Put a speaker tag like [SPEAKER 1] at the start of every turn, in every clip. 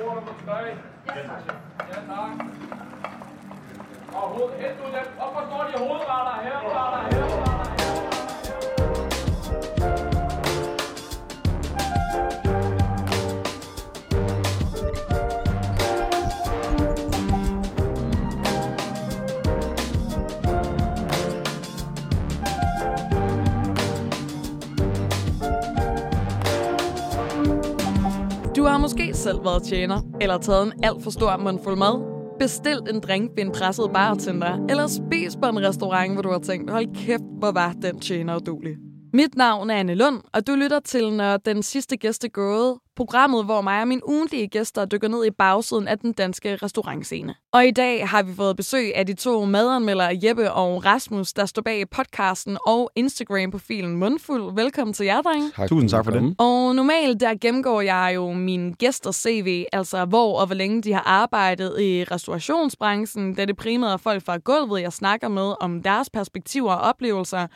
[SPEAKER 1] bord nummer 3. Ja, tak. Ja, tak. Og hoved, hent nu dem. Hvorfor står de hovedretter her? Retter her, retter her.
[SPEAKER 2] Måske selv været tjener, eller taget en alt for stor mundfuld mad, bestilt en drink ved en presset bartender, eller spist på en restaurant, hvor du har tænkt, hold kæft, hvor var den tjener udulig. Mit navn er Anne Lund, og du lytter til, når den sidste gæst er gået, programmet, hvor mig og mine ugentlige gæster dykker ned i bagsiden af den danske restaurantscene. Og i dag har vi fået besøg af de to madanmeldere Jeppe og Rasmus, der står bag podcasten og Instagram-profilen Mundfuld. Velkommen til jer, drenge.
[SPEAKER 3] Tak,
[SPEAKER 4] Tusind tak for det.
[SPEAKER 2] Og normalt der gennemgår jeg jo mine gæsters CV, altså hvor og hvor længe de har arbejdet i restaurationsbranchen, da det primært er folk fra gulvet, jeg snakker med om deres perspektiver og oplevelser.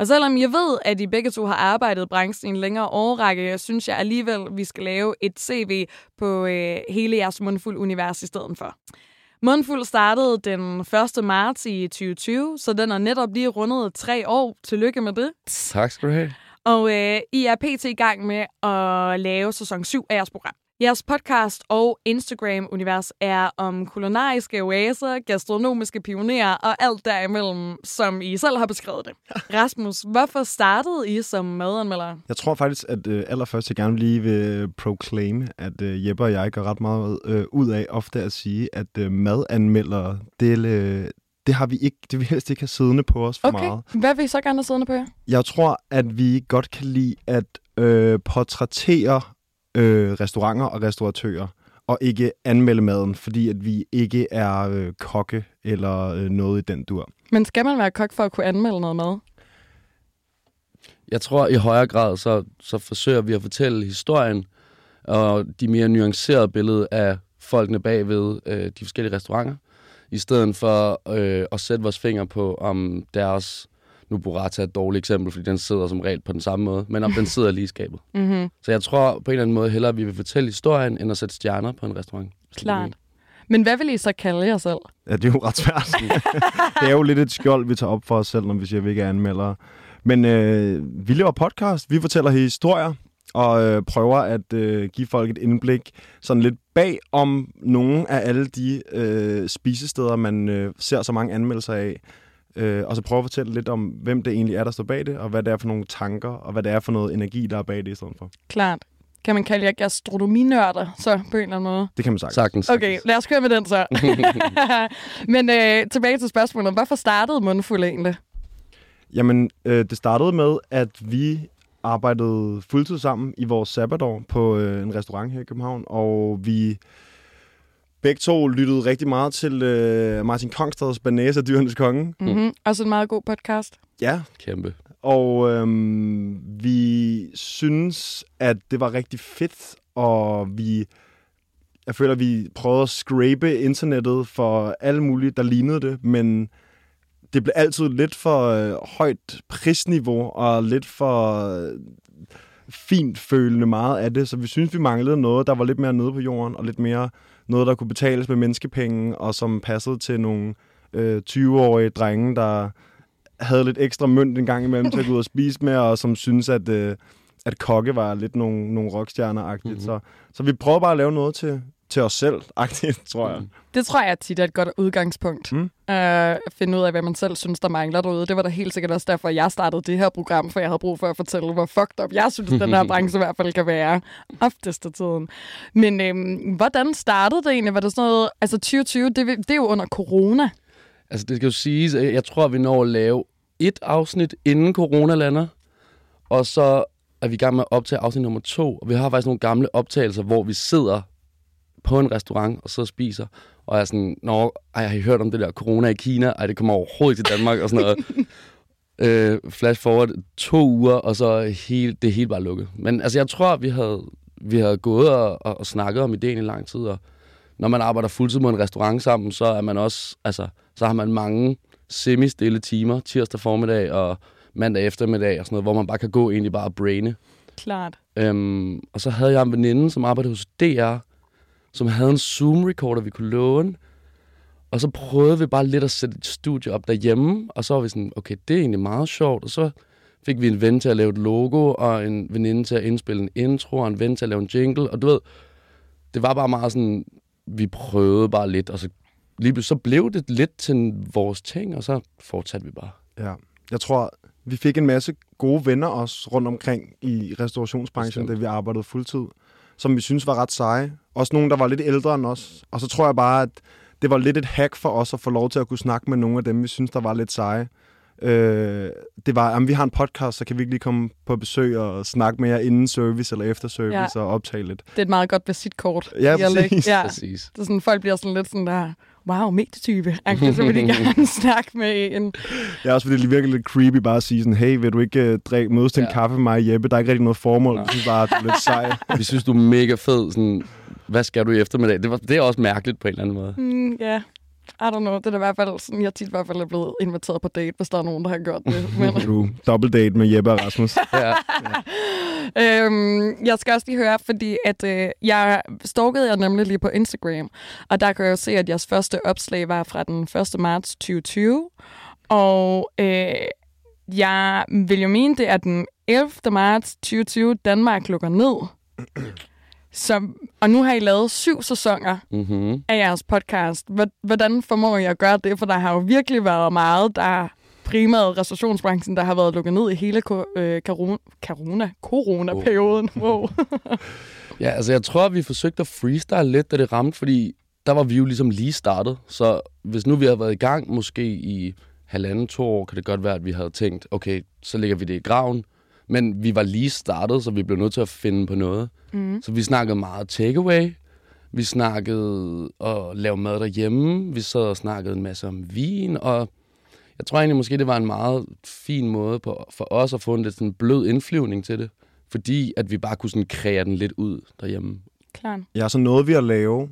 [SPEAKER 2] Og selvom jeg ved, at I begge to har arbejdet i branchen i en længere årrække, synes jeg alligevel, at vi skal lave et CV på øh, hele jeres mundfuld univers i stedet for. Mundfuld startede den 1. marts i 2020, så den er netop lige rundet tre år. Tillykke med det.
[SPEAKER 3] Tak skal du have.
[SPEAKER 2] Og øh, I er pt. i gang med at lave sæson 7 af jeres program. Jeres podcast og Instagram-univers er om kulinariske oaser, gastronomiske pionerer og alt derimellem, som I selv har beskrevet det. Rasmus, hvorfor startede I som madanmelder?
[SPEAKER 4] Jeg tror faktisk, at øh, allerførst jeg gerne lige vil proclaime, at øh, Jeppe og jeg gør ret meget øh, ud af ofte at sige, at øh, madanmeldere, det, øh, det har vi ikke, det vi helst ikke have siddende på os for
[SPEAKER 2] Okay,
[SPEAKER 4] meget.
[SPEAKER 2] hvad vil I så gerne have siddende på jer?
[SPEAKER 4] Jeg tror, at vi godt kan lide at øh, portrættere øh, restauranter og restauratører, og ikke anmelde maden, fordi at vi ikke er øh, kokke eller øh, noget i den dur.
[SPEAKER 2] Men skal man være kok for at kunne anmelde noget mad?
[SPEAKER 3] Jeg tror i højere grad, så, så forsøger vi at fortælle historien og de mere nuancerede billeder af folkene bagved øh, de forskellige restauranter, i stedet for øh, at sætte vores finger på, om deres, nu burrata er et dårligt eksempel, fordi den sidder som regel på den samme måde, men om den sidder lige i skabet.
[SPEAKER 2] Mm-hmm.
[SPEAKER 3] Så jeg tror på en eller anden måde hellere, at vi vil fortælle historien, end at sætte stjerner på en restaurant.
[SPEAKER 2] Klart. Men hvad vil I så kalde jer selv?
[SPEAKER 4] Ja, det er jo ret svært. det er jo lidt et skjold, vi tager op for os selv, når vi siger, at vi ikke er anmeldere. Men øh, vi laver podcast, vi fortæller historier, og øh, prøver at øh, give folk et indblik sådan lidt bag om nogle af alle de øh, spisesteder, man øh, ser så mange anmeldelser af. Øh, og så prøve at fortælle lidt om, hvem det egentlig er, der står bag det, og hvad det er for nogle tanker, og hvad det er for noget energi, der er bag det i stedet for.
[SPEAKER 2] Klart. Kan man kalde jer gastronominørder, så på en eller anden måde?
[SPEAKER 4] Det kan man sagt.
[SPEAKER 3] Sagtens.
[SPEAKER 2] Okay, lad os køre med den så. Men øh, tilbage til spørgsmålet. Hvorfor startede Mundfuld egentlig?
[SPEAKER 4] Jamen, øh, det startede med, at vi arbejdede fuldtid sammen i vores sabbatår på øh, en restaurant her i København, og vi begge to lyttede rigtig meget til øh, Martin Kongstads Banæs og Dyrenes Konge.
[SPEAKER 2] Mm-hmm. Også en meget god podcast.
[SPEAKER 4] Ja,
[SPEAKER 3] Kæmpe.
[SPEAKER 4] og øhm, vi synes, at det var rigtig fedt, og vi, jeg føler, at vi prøvede at scrape internettet for alle mulige, der lignede det, men det blev altid lidt for øh, højt prisniveau, og lidt for øh, fint følende meget af det, så vi synes, vi manglede noget, der var lidt mere nede på jorden, og lidt mere noget, der kunne betales med menneskepenge, og som passede til nogle øh, 20-årige drenge, der havde lidt ekstra mønt en gang imellem til at gå ud og spise med, og som synes, at, øh, at kokke var lidt nogle, nogle rockstjerner-agtigt.
[SPEAKER 3] Mhm.
[SPEAKER 4] Mm-hmm. Så, så vi prøver bare at lave noget til, til os selv-agtigt, tror jeg.
[SPEAKER 3] Mhm.
[SPEAKER 2] Det tror jeg tit er et godt udgangspunkt.
[SPEAKER 4] Mm.
[SPEAKER 2] Mm. Uh, finde ud af, hvad man selv synes, der mangler derude. Det var da helt sikkert også derfor, jeg startede det her program, for jeg havde brug for at fortælle, hvor fucked up jeg synes, den her branche i hvert fald kan være oftest af tiden. Men øhm, hvordan startede det egentlig? Var det sådan noget... Altså 2020, det, det er jo under corona.
[SPEAKER 3] Altså, det skal jo siges, at jeg tror, at vi når at lave et afsnit, inden corona lander. Og så er vi i gang med at optage afsnit nummer to. Og vi har faktisk nogle gamle optagelser, hvor vi sidder på en restaurant og så spiser. Og jeg er sådan, Nå, ej, har I hørt om det der corona i Kina? Ej, det kommer overhovedet til Danmark og sådan noget. øh, flash forward to uger, og så helt, det helt bare lukket. Men altså, jeg tror, vi havde, vi havde gået og, og, og snakket om ideen i lang tid, og når man arbejder fuldtid på en restaurant sammen, så er man også, altså, så har man mange semi-stille timer, tirsdag formiddag og mandag eftermiddag og sådan noget, hvor man bare kan gå egentlig bare og braine.
[SPEAKER 2] Klart.
[SPEAKER 3] Øhm, og så havde jeg en veninde, som arbejdede hos DR, som havde en Zoom-recorder, vi kunne låne. Og så prøvede vi bare lidt at sætte et studie op derhjemme, og så var vi sådan, okay, det er egentlig meget sjovt. Og så fik vi en ven til at lave et logo, og en veninde til at indspille en intro, og en ven til at lave en jingle. Og du ved, det var bare meget sådan, vi prøvede bare lidt, og så lige så blev det lidt til vores ting, og så fortsatte vi bare.
[SPEAKER 4] Ja. Jeg tror, vi fik en masse gode venner også rundt omkring i restaurationsbranchen,
[SPEAKER 3] Bestemt.
[SPEAKER 4] da vi arbejdede fuldtid, som vi synes var ret seje. Også nogen, der var lidt ældre end os. Og så tror jeg bare, at det var lidt et hack for os at få lov til at kunne snakke med nogle af dem, vi synes, der var lidt seje. Øh, det var, om vi har en podcast, så kan vi ikke lige komme på besøg og snakke med jer inden service eller efter service
[SPEAKER 2] Ja.
[SPEAKER 4] og optage lidt.
[SPEAKER 2] Det er et meget godt visitkort.
[SPEAKER 4] Ja,
[SPEAKER 2] at
[SPEAKER 4] præcis.
[SPEAKER 2] Ja.
[SPEAKER 3] Præcis.
[SPEAKER 2] Det er sådan, folk bliver sådan lidt sådan der, wow, medietype. Agtigt, så vil de gerne snakke med en.
[SPEAKER 4] Ja, også fordi det virker lidt creepy bare at sige sådan, hey, vil du ikke uh, drikke, mødes til en
[SPEAKER 3] Ja.
[SPEAKER 4] kaffe med mig og Jeppe? Der er ikke rigtig noget formål.
[SPEAKER 3] Nej.
[SPEAKER 4] Jeg synes bare, at du er lidt sej.
[SPEAKER 3] Vi synes, du er mega fed. Sådan, hvad skal du i eftermiddag? Det, var, det er også mærkeligt på en eller anden måde.
[SPEAKER 2] Mm, ja, I don't know. Det er i hvert fald sådan, jeg tit i hvert fald er blevet inviteret på date, hvis der er nogen, der har gjort det. Men,
[SPEAKER 4] Du double date med Jeppe og Rasmus.
[SPEAKER 3] Ja.
[SPEAKER 2] øhm, jeg skal også lige høre, fordi at øh, jeg stalkede jer nemlig lige på Instagram, og der kan jeg jo se, at jeres første opslag var fra den 1. marts 2020, og øh, jeg vil jo mene, det er den 11. marts 2020, Danmark lukker ned. Så, og nu har I lavet syv sæsoner
[SPEAKER 3] Mm-hmm.
[SPEAKER 2] af jeres podcast. Hvor- Hvordan formår I at gøre det? For der har jo virkelig været meget, der primært restaurationsbranchen, der har været lukket ned i hele øh, corona, corona, corona-perioden. Wow.
[SPEAKER 3] Ja, altså jeg tror, at vi forsøgte at freestyle lidt, da det ramte, fordi der var vi jo ligesom lige startet. Så hvis nu vi havde været i gang måske i halvanden, to år, kan det godt være, at vi havde tænkt, okay, så lægger vi det i graven. Men vi var lige startet, så vi blev nødt til at finde på noget.
[SPEAKER 2] Mm.
[SPEAKER 3] Så vi snakkede meget takeaway. Vi snakkede at lave mad derhjemme. Vi sad og snakkede en masse om vin. Og jeg tror egentlig måske, det var en meget fin måde på, for os at få en lidt sådan blød indflyvning til det. Fordi at vi bare kunne sådan kreere den lidt ud derhjemme.
[SPEAKER 2] Klart.
[SPEAKER 4] Ja, så nåede vi at lave...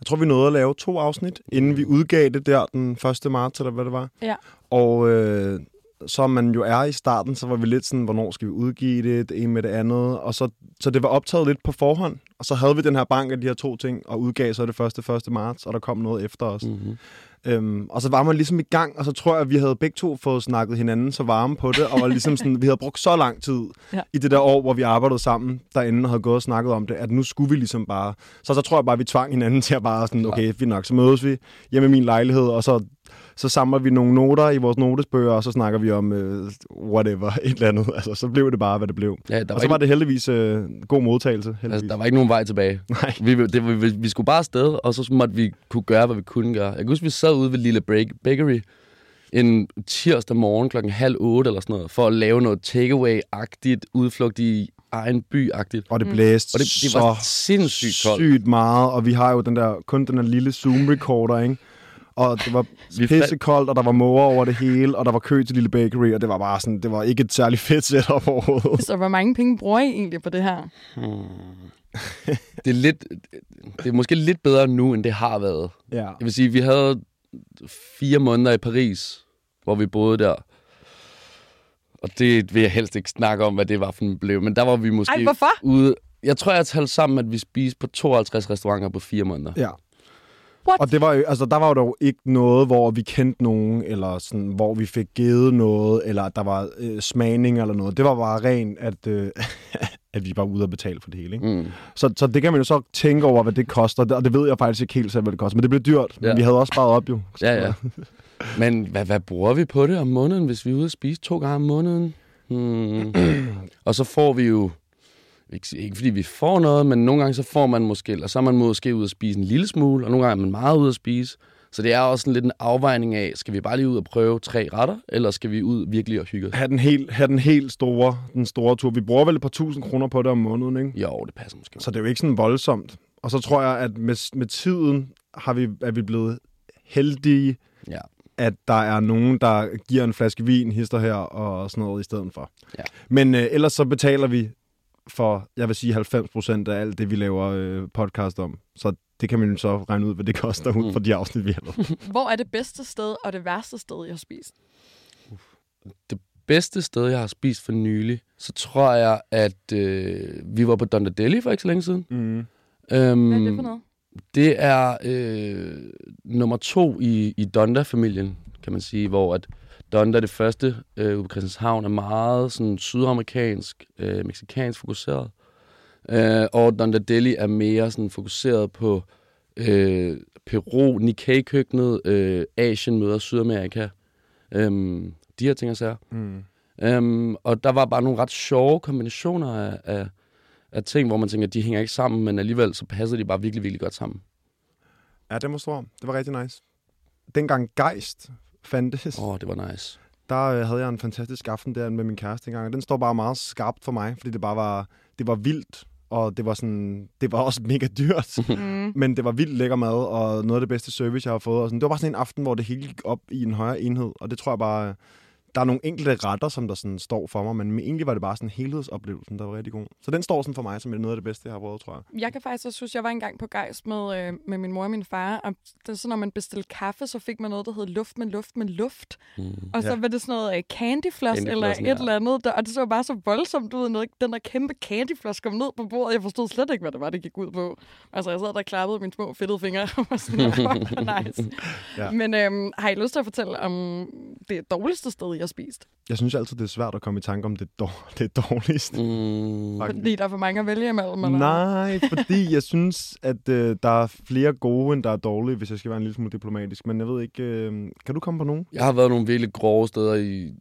[SPEAKER 4] Jeg tror, vi nåede at lave to afsnit, inden vi udgav det der den 1. marts, eller hvad det var.
[SPEAKER 2] Ja.
[SPEAKER 4] Og øh, som man jo er i starten, så var vi lidt sådan, hvornår skal vi udgive det, det ene med det andet. Og så, så det var optaget lidt på forhånd. Og så havde vi den her bank af de her to ting, og udgav så det første 1. marts, og der kom noget efter os. Mm.
[SPEAKER 3] Mm-hmm.
[SPEAKER 4] Øhm, og så var man ligesom i gang, og så tror jeg, at vi havde begge to fået snakket hinanden så varme på det, og var ligesom sådan, vi havde brugt så lang tid
[SPEAKER 2] Ja.
[SPEAKER 4] i det der år, hvor vi arbejdede sammen derinde og havde gået og snakket om det, at nu skulle vi ligesom bare... Så så tror jeg bare, at vi tvang hinanden til at bare sådan, okay, vi nok, så mødes vi hjemme i min lejlighed, og så, så samler vi nogle noter i vores notesbøger, og så snakker vi om øh, whatever, et eller andet. Altså, så blev det bare, hvad det blev.
[SPEAKER 3] Ja, der
[SPEAKER 4] og
[SPEAKER 3] var,
[SPEAKER 4] så
[SPEAKER 3] ikke,
[SPEAKER 4] var det heldigvis øh, god modtagelse, heldigvis.
[SPEAKER 3] altså, der var ikke nogen vej tilbage.
[SPEAKER 4] Nej.
[SPEAKER 3] Vi, det, vi, vi skulle bare afsted, og så måtte vi kunne gøre, hvad vi kunne gøre. Jeg kan huske, vi sad ude ved Lille Break Bakery en tirsdag morgen klokken halv otte eller sådan noget, for at lave noget takeaway-agtigt, udflugt i egen by-agtigt.
[SPEAKER 4] Og det blæste
[SPEAKER 3] Og det, det var sindssygt koldt.
[SPEAKER 4] sygt meget, og vi har jo den der, kun den der lille Zoom-recorder, ikke? Og det var
[SPEAKER 3] Vi
[SPEAKER 4] pisse koldt, og der var måger over det hele, og der var kø til Lille Bakery, og det var bare sådan, det var ikke et særligt fedt setup overhovedet.
[SPEAKER 2] Så hvor mange penge bruger I egentlig på det her?
[SPEAKER 3] Det er, lidt, det er måske lidt bedre nu, end det har været.
[SPEAKER 4] Ja.
[SPEAKER 3] Jeg vil sige, vi havde fire måneder i Paris, hvor vi boede der. Og det vil jeg helst ikke snakke om, hvad det var for en blev. Men der var vi måske
[SPEAKER 2] Ej, hvorfor?
[SPEAKER 3] ude... Jeg tror, jeg talte sammen, at vi spiste på 52 restauranter på fire måneder.
[SPEAKER 4] ja.
[SPEAKER 2] What?
[SPEAKER 4] Og det var jo, altså, der var jo dog ikke noget, hvor vi kendte nogen, eller sådan, hvor vi fik givet noget, eller der var øh, smagning eller noget. Det var bare rent, at, øh, at vi var ude og betale for det hele. Ikke?
[SPEAKER 3] Mm.
[SPEAKER 4] Så, så det kan man jo så tænke over, hvad det koster, og det ved jeg faktisk ikke helt selv, hvad det koster. Men det blev dyrt, men
[SPEAKER 3] Ja.
[SPEAKER 4] vi havde også sparet op jo.
[SPEAKER 3] Ja, ja. Men hvad, hvad bruger vi på det om måneden, hvis vi er ude at spise to gange om måneden? Hmm. og så får vi jo, ikke, ikke fordi vi får noget, men nogle gange så får man måske, eller så er man måske ude at spise en lille smule, og nogle gange er man meget ude at spise. Så det er også sådan lidt en afvejning af, skal vi bare lige ud og prøve tre retter, eller skal vi ud virkelig og hygge os?
[SPEAKER 4] have den helt, have den helt store, den store tur. Vi bruger vel et par tusind kroner på det om måneden, ikke?
[SPEAKER 3] Jo, det passer måske.
[SPEAKER 4] Så det er jo ikke sådan voldsomt. Og så tror jeg, at med, med tiden har vi, er vi blevet heldige,
[SPEAKER 3] Ja.
[SPEAKER 4] at der er nogen, der giver en flaske vin, hister her og sådan noget i stedet for.
[SPEAKER 3] Ja.
[SPEAKER 4] Men øh, ellers så betaler vi for, jeg vil sige 90 procent af alt det, vi laver øh, podcast om. Så det kan man jo så regne ud, hvad det koster ud for de afsnit, vi har lavet.
[SPEAKER 2] Hvor er det bedste sted og det værste sted, jeg har spist?
[SPEAKER 3] Bedste sted, jeg har spist for nylig, så tror jeg, at øh, vi var på Dondadeli for ikke så længe siden.
[SPEAKER 4] Mm.
[SPEAKER 3] Øhm,
[SPEAKER 2] Hvad er det for noget?
[SPEAKER 3] Det er øh, nummer to i, i Donda-familien, kan man sige, hvor at Donda, det første øh, ude på Christianshavn, er meget sådan sydamerikansk, øh, meksikansk fokuseret. Øh, og Donda Deli er mere sådan fokuseret på øh, Peru, Nikkei-køkkenet, øh, Asien møder Sydamerika. Øh, de her ting og sager.
[SPEAKER 4] Mm.
[SPEAKER 3] Um, og der var bare nogle ret sjove kombinationer af, af, af ting, hvor man tænker, at de hænger ikke sammen, men alligevel så passer de bare virkelig, virkelig godt sammen.
[SPEAKER 4] Ja, det var stor. Det var rigtig nice. Dengang Geist fandtes,
[SPEAKER 3] Åh, oh, det var nice.
[SPEAKER 4] der øh, havde jeg en fantastisk aften der med min kæreste engang, og den står bare meget skarpt for mig, fordi det bare var, det var vildt, og det var sådan, det var også mega dyrt,
[SPEAKER 2] Mm.
[SPEAKER 4] men det var vildt lækker mad, og noget af det bedste service, jeg har fået. Og sådan. Det var bare sådan en aften, hvor det hele gik op i en højere enhed, og det tror jeg bare, der er nogle enkelte retter, som der sådan står for mig, men egentlig var det bare sådan en helhedsoplevelsen, der var rigtig god. Så den står sådan for mig som noget af det bedste, jeg har prøvet, tror jeg.
[SPEAKER 2] Jeg kan faktisk også synes, jeg var engang på gejst med, øh, med min mor og min far, og det er sådan, når man bestilte kaffe, så fik man noget, der hed luft med luft med luft.
[SPEAKER 3] Mm.
[SPEAKER 2] Og så
[SPEAKER 4] Ja.
[SPEAKER 2] var det sådan noget øh, candyfloss eller et
[SPEAKER 3] ja.
[SPEAKER 2] eller andet, der, og det så bare så voldsomt ud, når den der kæmpe candyfloss kom ned på bordet. Jeg forstod slet ikke, hvad det var, det gik ud på. Altså, jeg sad der og klappede mine små fedtede fingre, og var sådan, "Fuck, hvor nice.
[SPEAKER 4] Ja.
[SPEAKER 2] Men øhm, har I lyst til at fortælle om det dårligste sted, jeg har spist?
[SPEAKER 4] Jeg synes altid, det er svært at komme i tanke om det, dår- det dårligste.
[SPEAKER 3] Mm.
[SPEAKER 2] Fordi der er for mange at vælge imellem? Eller?
[SPEAKER 4] Nej, fordi jeg synes, at øh, der er flere gode, end der er dårlige, hvis jeg skal være en lille smule diplomatisk. Men jeg ved ikke, øh, kan du komme på nogen?
[SPEAKER 3] Jeg har været nogle virkelig grove steder i...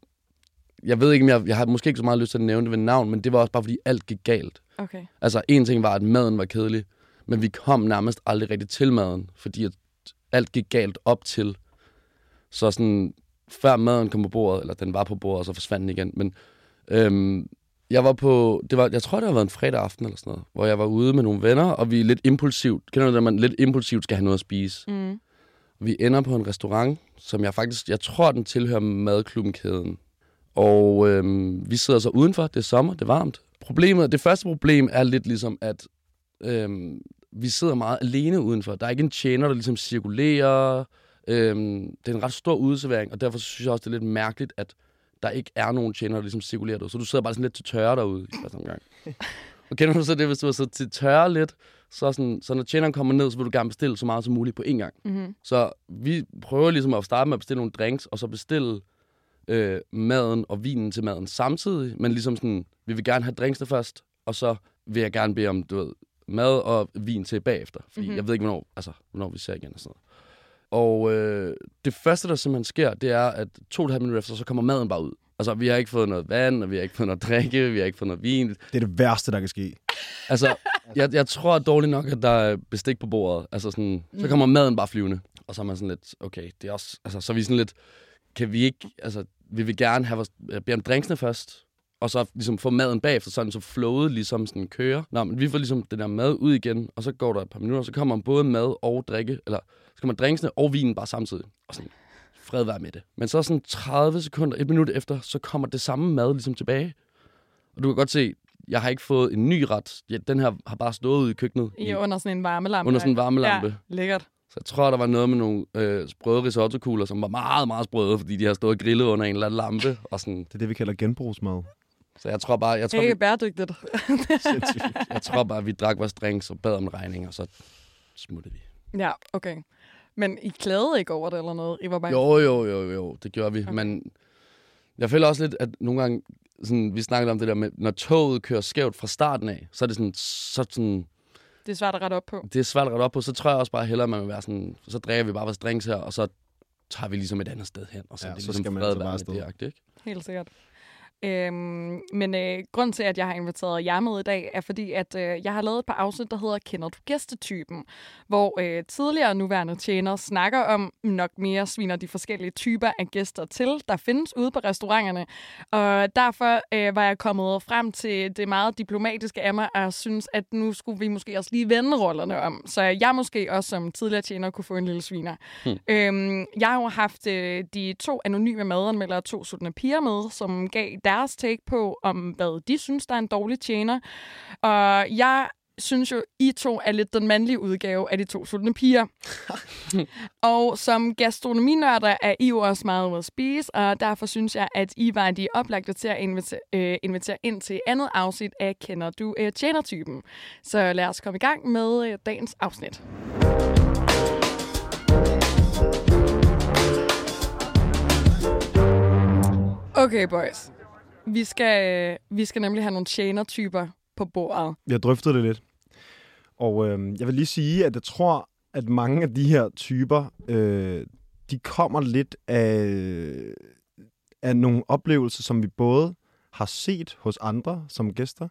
[SPEAKER 3] Jeg ved ikke, om jeg, jeg har måske ikke så meget lyst til at nævne det ved navn, men det var også bare, fordi alt gik galt.
[SPEAKER 2] Okay.
[SPEAKER 3] Altså, en ting var, at maden var kedelig, men vi kom nærmest aldrig rigtig til maden, fordi at alt gik galt op til. Så sådan, før maden kom på bordet, eller den var på bordet, og så forsvandt den igen. Men øhm, jeg var på, det var, jeg tror, det har været en fredag aften eller sådan noget, hvor jeg var ude med nogle venner, og vi er lidt impulsivt, kender du det, man lidt impulsivt skal have noget at spise.
[SPEAKER 2] Mm.
[SPEAKER 3] Vi ender på en restaurant, som jeg faktisk, jeg tror, den tilhører madklubben-kæden. Og øhm, vi sidder så udenfor, det er sommer, det er varmt. Problemet, det første problem er lidt ligesom, at øhm, vi sidder meget alene udenfor. Der er ikke en tjener, der ligesom cirkulerer. Øhm, det er en ret stor udservering, og derfor synes jeg også, det er lidt mærkeligt, at der ikke er nogen tjener, der ligesom cirkulerer derude. Så du sidder bare sådan lidt til tørre derude i første omgang. Og kender du så det, hvis du har siddet til tørre lidt, så, sådan, så når tjeneren kommer ned, så vil du gerne bestille så meget som muligt på én gang.
[SPEAKER 2] Mm-hmm.
[SPEAKER 3] Så vi prøver ligesom at starte med at bestille nogle drinks, og så bestille øh, maden og vinen til maden samtidig. Men ligesom sådan, vi vil gerne have drinksene først, og så vil jeg gerne bede om, du ved, mad og vin til bagefter. Fordi
[SPEAKER 2] Mhm.
[SPEAKER 3] mm-hmm. jeg ved ikke, hvornår, altså, hvornår vi ser igen og sådan noget. Og øh, det første, der simpelthen sker, det er, at to og et halvt minutter efter, så kommer maden bare ud. Altså, vi har ikke fået noget vand, og vi har ikke fået noget drikke, vi har ikke fået noget vin.
[SPEAKER 4] Det er det værste, der kan ske.
[SPEAKER 3] Altså, jeg, jeg tror dårligt nok, at der er bestik på bordet. Altså sådan, så kommer maden bare flyvende. Og så er man sådan lidt, okay, det er også... Altså, så er vi sådan lidt, kan vi ikke... Altså, vi vil gerne have vores, øh, bede om drinksene først, og så ligesom få maden bagefter, sådan så flowet ligesom sådan kører. Nå, men vi får ligesom den der mad ud igen, og så går der et par minutter, og så kommer både mad og drikke, eller så kommer drinksene og vinen bare samtidig. Og sådan, fred være med det. Men så sådan 30 sekunder, et minut efter, så kommer det samme mad ligesom tilbage. Og du kan godt se, jeg har ikke fået en ny ret. Ja, den her har bare stået ude i køkkenet.
[SPEAKER 2] I under sådan en varmelampe.
[SPEAKER 3] Under sådan en varmelampe.
[SPEAKER 2] Ja, lækkert.
[SPEAKER 3] Så jeg tror, der var noget med nogle øh, sprøde risotto-kugler, som var meget, meget sprøde, fordi de har stået og grillet under en eller anden lampe. Og sådan.
[SPEAKER 4] Det er det, vi kalder genbrugsmad.
[SPEAKER 3] Så jeg tror bare, jeg tror,
[SPEAKER 2] Hey,
[SPEAKER 3] vi,
[SPEAKER 2] bæredygtigt.
[SPEAKER 3] jeg tror bare, vi drak vores drinks og bad om en regning, og så smuttede vi.
[SPEAKER 2] ja, okay. Men I klagede ikke over det eller noget? I var bare...
[SPEAKER 3] Jo, jo, jo, jo, det gjorde vi. Okay. Men jeg føler også lidt, at nogle gange, sådan, vi snakkede om det der med, når toget kører skævt fra starten af, så er det sådan, så sådan
[SPEAKER 2] Det er svært at rette op på.
[SPEAKER 3] det er svært at rette op på, så tror jeg også bare hellere, at man vil være sådan, så drikker vi bare vores drinks her, og så tager vi ligesom et andet sted hen, og så
[SPEAKER 4] Ja,
[SPEAKER 3] er det
[SPEAKER 4] så
[SPEAKER 3] ligesom
[SPEAKER 4] skal man
[SPEAKER 3] være
[SPEAKER 4] bare
[SPEAKER 3] det, agtigt, ikke?
[SPEAKER 2] Helt sikkert. Øhm, men øh, grund til, at jeg har inviteret jer med i dag, er fordi, at øh, jeg har lavet et par afsnit, der hedder Kender du gæstetypen? Hvor øh, tidligere nuværende tjenere snakker om, nok mere sviner de forskellige typer af gæster til, der findes ude på restauranterne. Og derfor øh, var jeg kommet frem til det meget diplomatiske af mig, og synes, at nu skulle vi måske også lige vende rollerne om. Så jeg måske også som tidligere tjener kunne få en lille sviner. Hmm. Øhm, jeg har jo haft øh, de to anonyme madanmeldere, to sultne piger med, som gav deres take på, om hvad de synes, der er en dårlig tjener. Og jeg synes jo, I to er lidt den mandlige udgave af de to sultne piger. og som gastronominørder er I jo også meget ude at spise, og derfor synes jeg, at I var de oplagte til at invitere, øh, invitere ind til andet afsnit af Kender du øh, tjenertypen? Så lad os komme i gang med øh, dagens afsnit. Okay, boys. Vi skal, øh, vi skal nemlig have nogle tjenertyper på bordet.
[SPEAKER 4] Vi drøftede det lidt. Og øh, jeg vil lige sige, at jeg tror, at mange af de her typer, øh, de kommer lidt af, af nogle oplevelser, som vi både har set hos andre som gæster,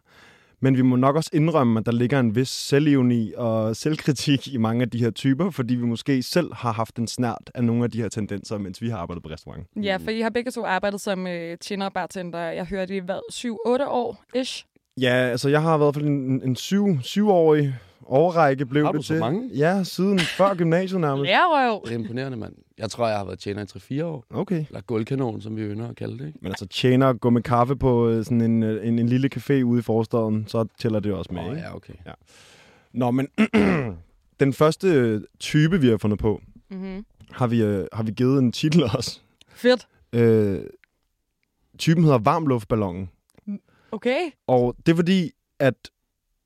[SPEAKER 4] men vi må nok også indrømme, at der ligger en vis selvivni og selvkritik i mange af de her typer, fordi vi måske selv har haft en snært af nogle af de her tendenser, mens vi har arbejdet på restaurant.
[SPEAKER 2] Ja, for I har begge to arbejdet som øh, tjener og bartender, jeg hørte i hvad, 7-8 år-ish?
[SPEAKER 4] Ja, altså jeg har været i hvert fald en, en 7-årig årrække blev
[SPEAKER 3] har du
[SPEAKER 4] det
[SPEAKER 3] så mange?
[SPEAKER 4] Ja, siden før gymnasiet nærmest.
[SPEAKER 2] Lærerøv.
[SPEAKER 3] Det er imponerende, mand. Jeg tror, jeg har været tjener i 3-4 år.
[SPEAKER 4] Okay.
[SPEAKER 3] Eller guldkanon, som vi ynder at kalde det. Ikke?
[SPEAKER 4] Men altså tjener gå med kaffe på øh, sådan en, øh, en, en lille café ude i forstaden, så tæller det også med.
[SPEAKER 3] Åh,
[SPEAKER 4] oh,
[SPEAKER 3] ja, okay. Ja.
[SPEAKER 4] Nå, men den første øh, type, vi har fundet på,
[SPEAKER 2] mm-hmm.
[SPEAKER 4] har, vi, har vi givet en titel også.
[SPEAKER 2] Fedt.
[SPEAKER 4] Øh, typen hedder varmluftballonen.
[SPEAKER 2] Okay.
[SPEAKER 4] Og det er fordi, at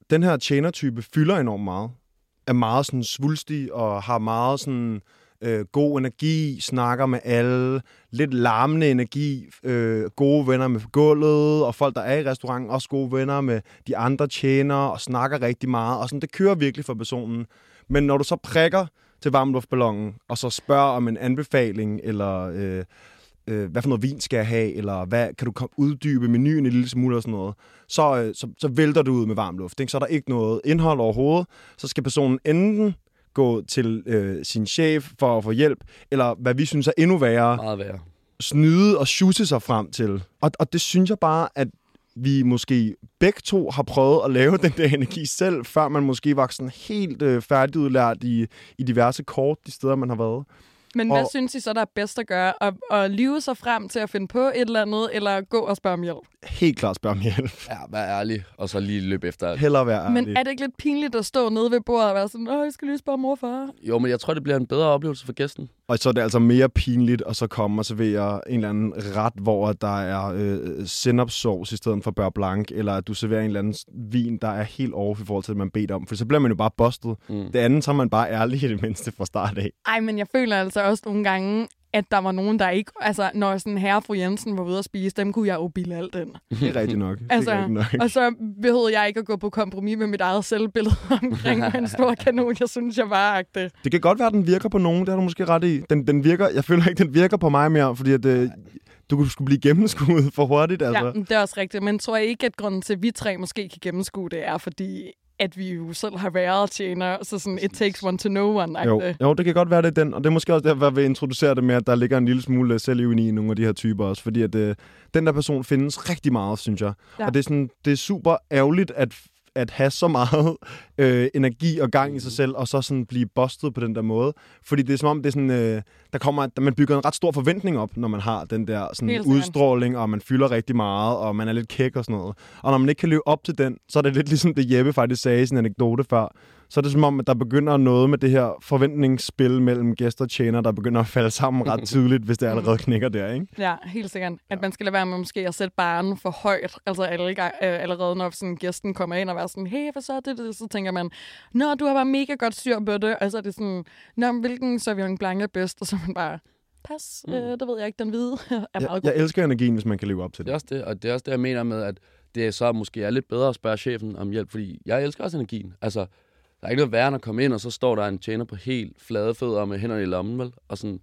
[SPEAKER 4] den her tjenertype fylder enormt meget. Er meget sådan svulstig og har meget sådan øh, god energi, snakker med alle, lidt larmende energi, øh, gode venner med gulvet, og folk, der er i restauranten, også gode venner med de andre tjenere, og snakker rigtig meget, og sådan, det kører virkelig for personen. Men når du så prikker til varmluftballonen, og så spørger om en anbefaling, eller øh, øh, hvad for noget vin skal jeg have, eller hvad, kan du uddybe menuen en lille smule og sådan noget, så, øh, så, så vælter du ud med varm luft. Ikke? Så er der ikke noget indhold overhovedet. Så skal personen enten gå til øh, sin chef for at få hjælp, eller hvad vi synes er endnu værre,
[SPEAKER 3] Meget værre.
[SPEAKER 4] snyde og sjusse sig frem til. Og, og det synes jeg bare, at vi måske begge to har prøvet at lave den der energi selv, før man måske var sådan helt øh, færdigudlært i, i diverse kort, de steder, man har været.
[SPEAKER 2] Men hvad
[SPEAKER 4] Og-
[SPEAKER 2] synes I så, der er bedst at gøre? At, at lyve sig frem til at finde på et eller andet, eller gå og spørge om hjælp?
[SPEAKER 4] Helt klart spørg om hjælp.
[SPEAKER 3] Ja, vær ærlig, og så lige løbe efter.
[SPEAKER 4] Hellere være
[SPEAKER 2] Men
[SPEAKER 4] ærlig.
[SPEAKER 2] er det ikke lidt pinligt at stå nede ved bordet og være sådan, åh, jeg skal lige spørge mor og far?
[SPEAKER 3] Jo, men jeg tror, det bliver en bedre oplevelse for gæsten.
[SPEAKER 4] Og så er det altså mere pinligt at så komme og servere en eller anden ret, hvor der er øh, sennepsauce i stedet for beurre blanc, eller at du serverer en eller anden vin, der er helt off i forhold til, det, man beder om. For så bliver man jo bare bustet.
[SPEAKER 3] Mm.
[SPEAKER 4] Det andet, så er man bare ærlig i det mindste fra start af.
[SPEAKER 2] Ej, men jeg føler altså også nogle gange, at der var nogen, der ikke... Altså, når sådan herre og fru Jensen var ude at spise, dem kunne jeg jo bilde alt ind.
[SPEAKER 4] Det er rigtigt nok.
[SPEAKER 2] Altså,
[SPEAKER 4] det er rigtigt nok.
[SPEAKER 2] Og så behøvede jeg ikke at gå på kompromis med mit eget selvbillede omkring, en stor kanon, jeg synes, jeg var agtig.
[SPEAKER 4] Det kan godt være, at den virker på nogen. Det har du måske ret i. Den, den virker, jeg føler ikke, den virker på mig mere, fordi at, øh, du skulle blive gennemskuet for hurtigt. Altså.
[SPEAKER 2] Ja, det er også rigtigt. Men tror jeg ikke, at grunden til, at vi tre måske kan gennemskue det, er fordi, at vi jo selv har været tjener, så sådan, it takes one to know one.
[SPEAKER 4] Jo, jo, det kan godt være, det er den. Og det er måske også derfor, jeg vil introducere det med, at der ligger en lille smule selvivni i nogle af de her typer også. Fordi at, øh, den der person findes rigtig meget, synes jeg.
[SPEAKER 2] Ja.
[SPEAKER 4] Og det er, sådan, det er super ærgerligt at, at have så meget øh, energi og gang i sig selv, og så sådan blive bustet på den der måde. Fordi det er som om, det er sådan, øh, der kommer, at man bygger en ret stor forventning op, når man har den der sådan, udstråling, og man fylder rigtig meget, og man er lidt kæk og sådan noget. Og når man ikke kan leve op til den, så er det lidt ligesom det Jeppe faktisk sagde i sin anekdote før, så er det som om, at der begynder noget med det her forventningsspil mellem gæst og tjener, der begynder at falde sammen ret tydeligt, hvis det allerede knækker der, ikke?
[SPEAKER 2] Ja, helt sikkert. At man skal lade være med måske at sætte barnen for højt. Altså øh, allerede når sådan, gæsten kommer ind og være sådan, hey, hvad så er det, det? Så tænker man, nå, du har bare mega godt styr på det. Og så er det sådan, nå, hvilken Sauvignon Blanc er bedst? Og så er man bare, pas, mm. øh, det ved jeg ikke, den hvide er meget
[SPEAKER 4] Jeg,
[SPEAKER 2] god.
[SPEAKER 4] jeg elsker energien, hvis man kan leve op til
[SPEAKER 3] Det er
[SPEAKER 4] det.
[SPEAKER 3] også det, og det er også det, jeg mener med, at det så måske er lidt bedre at spørge chefen om hjælp, fordi jeg elsker også energien. Altså, der er ikke noget værre end at komme ind, og så står der en tjener på helt flade fødder med hænderne i lommen, vel? Og sådan.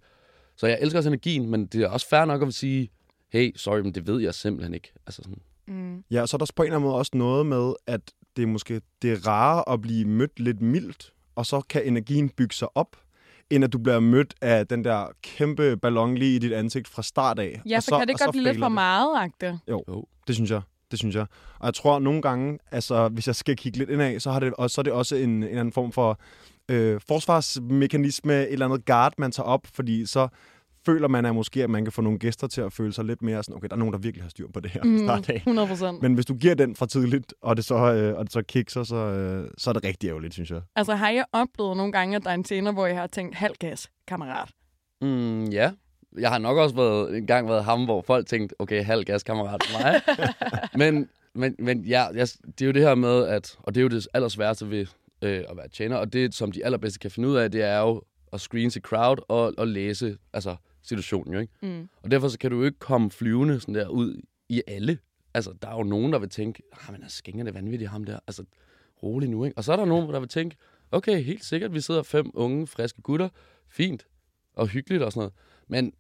[SPEAKER 3] Så jeg elsker også energien, men det er også fair nok at sige, hey, sorry, men det ved jeg simpelthen ikke. Altså sådan,
[SPEAKER 2] Mm.
[SPEAKER 4] Ja, og så er der på en eller anden måde også noget med, at det er måske det er rarere at blive mødt lidt mildt, og så kan energien bygge sig op, end at du bliver mødt af den der kæmpe ballon lige i dit ansigt fra start af.
[SPEAKER 2] Ja,
[SPEAKER 4] og
[SPEAKER 2] så, kan det godt blive lidt for meget, agtigt.
[SPEAKER 3] jo.
[SPEAKER 4] Det synes jeg. Det synes jeg. Og jeg tror nogle gange, altså hvis jeg skal kigge lidt indad, så, har det også, så er det også en, en eller anden form for øh, forsvarsmekanisme, et eller andet guard, man tager op, fordi så føler man at måske, at man kan få nogle gæster til at føle sig lidt mere sådan, okay, der er nogen, der virkelig har styr på det her mm. start af.
[SPEAKER 2] 100 procent.
[SPEAKER 4] Men hvis du giver den fra tidligt, og det så, øh, og det så kikser, så, øh, så er det rigtig ærgerligt, synes jeg.
[SPEAKER 2] Altså, har jeg oplevet nogle gange, at der er en tjener, hvor jeg har tænkt, halv gas, kammerat?
[SPEAKER 3] Mm, ja. Jeg har nok også været, en gang været ham, hvor folk tænkte, okay, halv gaskammerat for mig. men, men, men ja, jeg, det er jo det her med, at, og det er jo det allersværeste ved øh, at være tjener, og det, som de allerbedste kan finde ud af, det er jo at screen til crowd og, og læse, altså situationen, jo ikke?
[SPEAKER 2] Mm.
[SPEAKER 3] Og derfor så kan du jo ikke komme flyvende sådan der ud i alle. Altså, der er jo nogen, der vil tænke, ah, men er skænger det vanvittigt ham der. Altså, rolig nu, ikke? Og så er der nogen, der vil tænke, okay, helt sikkert, vi sidder fem unge, friske gutter, fint og hyggeligt og sådan noget. Men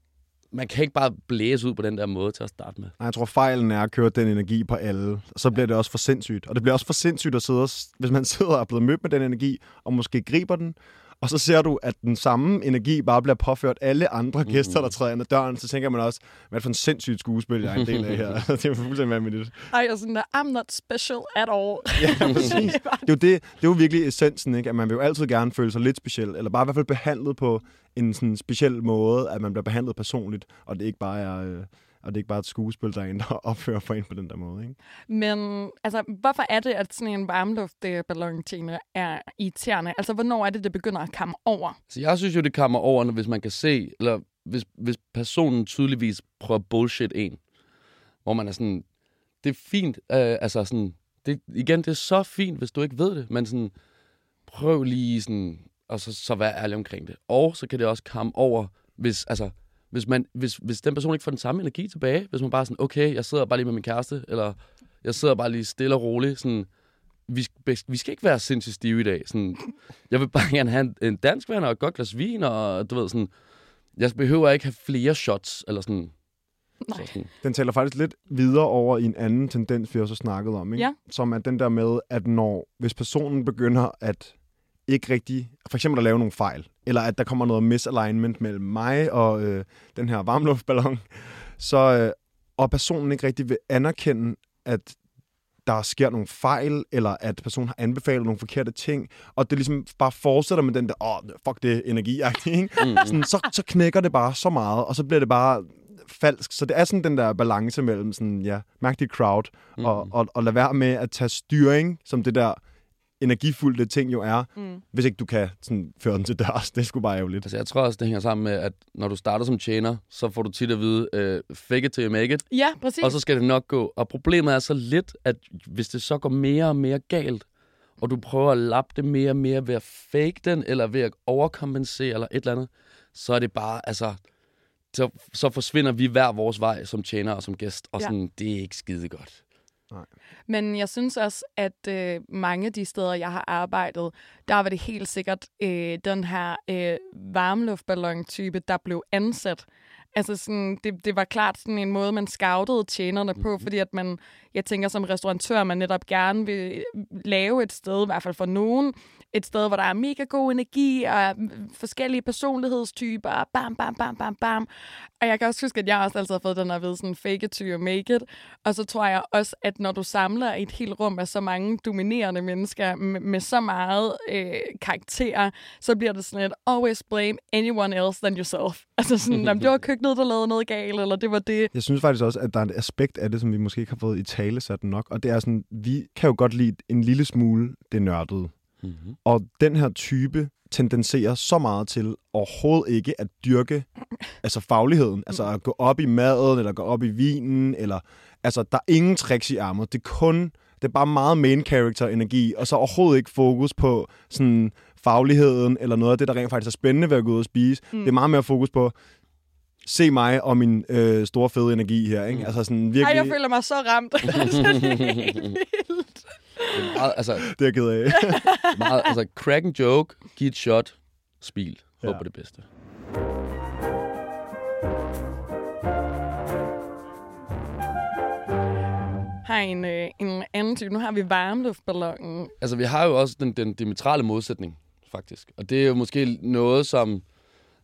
[SPEAKER 3] man kan ikke bare blæse ud på den der måde til at starte med.
[SPEAKER 4] Nej, jeg tror, fejlen er at køre den energi på alle. Og så bliver det også for sindssygt. Og det bliver også for sindssygt at sidde, hvis man sidder og er blevet mødt med den energi, og måske griber den, og så ser du, at den samme energi bare bliver påført alle andre gæster, der træder ind ad døren, så tænker man også, hvad er for en sindssygt skuespil, jeg er en del af her. det er fuldstændig vanvittigt.
[SPEAKER 2] Ej, og sådan der, I'm not special at all.
[SPEAKER 4] Ja, præcis. Det er, jo det, det er jo virkelig essensen, ikke? at man vil jo altid gerne føle sig lidt speciel, eller bare i hvert fald behandlet på en sådan speciel måde, at man bliver behandlet personligt, og det ikke bare er, øh, og det ikke bare er et skuespil, der er en, der opfører for en på den der måde. Ikke?
[SPEAKER 2] Men altså, hvorfor er det, at sådan en varmluftballon Tine, er irriterende? Altså, hvornår er det, det begynder at komme over?
[SPEAKER 3] Så jeg synes jo, det kommer over, når, hvis man kan se, eller hvis, hvis personen tydeligvis prøver bullshit en, hvor man er sådan, det er fint, øh, altså sådan, det, igen, det er så fint, hvis du ikke ved det, men sådan, prøv lige sådan, og så, så vær ærlig omkring det. Og så kan det også komme over, hvis, altså, hvis, man, hvis, hvis den person ikke får den samme energi tilbage, hvis man bare er sådan, okay, jeg sidder bare lige med min kæreste, eller jeg sidder bare lige stille og roligt, sådan, vi, skal- vi skal ikke være sindssygt stive i dag. Sådan, jeg vil bare gerne have en, en dansk vand og et godt glas vin, og du ved sådan, jeg behøver ikke have flere shots, eller sådan.
[SPEAKER 2] Nej.
[SPEAKER 3] Så sådan
[SPEAKER 4] Den taler faktisk lidt videre over i en anden tendens, vi også har snakket om, ikke?
[SPEAKER 2] Ja.
[SPEAKER 4] som er den der med, at når hvis personen begynder at ikke rigtig, for eksempel at lave nogle fejl, eller at der kommer noget misalignment mellem mig og øh, den her varmluftballon, så, øh, og personen ikke rigtig vil anerkende, at der sker nogle fejl, eller at personen har anbefalet nogle forkerte ting, og det ligesom bare fortsætter med den der, åh, oh, fuck det, energi ikke?
[SPEAKER 3] Mm,
[SPEAKER 4] sådan, så, så knækker det bare så meget, og så bliver det bare falsk. Så det er sådan den der balance mellem sådan, ja, mærk dit crowd, mm. og, og, og lade være med at tage styring, som det der energifulde ting jo er,
[SPEAKER 2] Mm.
[SPEAKER 4] hvis ikke du kan sådan, føre den til dørs. Det skulle bare ærgerligt.
[SPEAKER 3] Altså, jeg tror også, det hænger sammen med, at når du starter som tjener, så får du tit at vide, øh, fake it till you make it,
[SPEAKER 2] Ja, præcis.
[SPEAKER 3] og så skal det nok gå. Og problemet er så lidt, at hvis det så går mere og mere galt, og du prøver at lappe det mere og mere ved at fake den, eller ved at overkompensere, eller et eller andet, så er det bare, altså, så, så forsvinder vi hver vores vej som tjener og som gæst, og
[SPEAKER 2] Ja.
[SPEAKER 3] sådan, det er ikke skide godt.
[SPEAKER 2] Men jeg synes også, at øh, mange af de steder, jeg har arbejdet, der var det helt sikkert øh, den her øh, varmluftballon-type, der blev ansat. Altså sådan, det, det var klart sådan en måde, man scoutede tjenerne på, fordi at man, jeg tænker som restauratør, man netop gerne vil lave et sted, i hvert fald for nogen, et sted, hvor der er mega god energi og mm, forskellige personlighedstyper, bam, bam, bam, bam, bam. Og jeg kan også huske, at jeg også altid har fået den her ved sådan fake it till you make it. Og så tror jeg også, at når du samler et helt rum af så mange dominerende mennesker med, med så meget øh, karakter, så bliver det sådan et always blame anyone else than yourself. Altså sådan, om det var køkkenet, der lavede noget galt, eller det var det.
[SPEAKER 4] Jeg synes faktisk også, at der er et aspekt af det, som vi måske ikke har fået i tale sat nok, og det er sådan, vi kan jo godt lide en lille smule det nørdede.
[SPEAKER 3] Mm-hmm.
[SPEAKER 4] Og den her type tendenserer så meget til overhovedet ikke at dyrke altså fagligheden. Altså at gå op i maden, eller gå op i vinen, eller... Altså, der er ingen tricks i ærmet. Det er kun... Det er bare meget main character energi, og så overhovedet ikke fokus på sådan fagligheden, eller noget af det, der rent faktisk er spændende ved at gå ud og spise. Mm. Det er meget mere fokus på, se mig og min øh, store fede energi her, ikke? Altså sådan virkelig...
[SPEAKER 2] Ej, jeg føler mig så ramt. Altså, det er helt vildt.
[SPEAKER 3] Det er meget, altså,
[SPEAKER 4] Det er jeg ked af.
[SPEAKER 3] meget, altså, crack en joke, giv et shot, spil. Håb
[SPEAKER 4] Ja.
[SPEAKER 3] på det bedste.
[SPEAKER 2] Har en, øh, en anden type. Nu har vi varmluftballonen.
[SPEAKER 3] Altså, vi har jo også den, den diametrale modsætning, faktisk. Og det er jo måske noget, som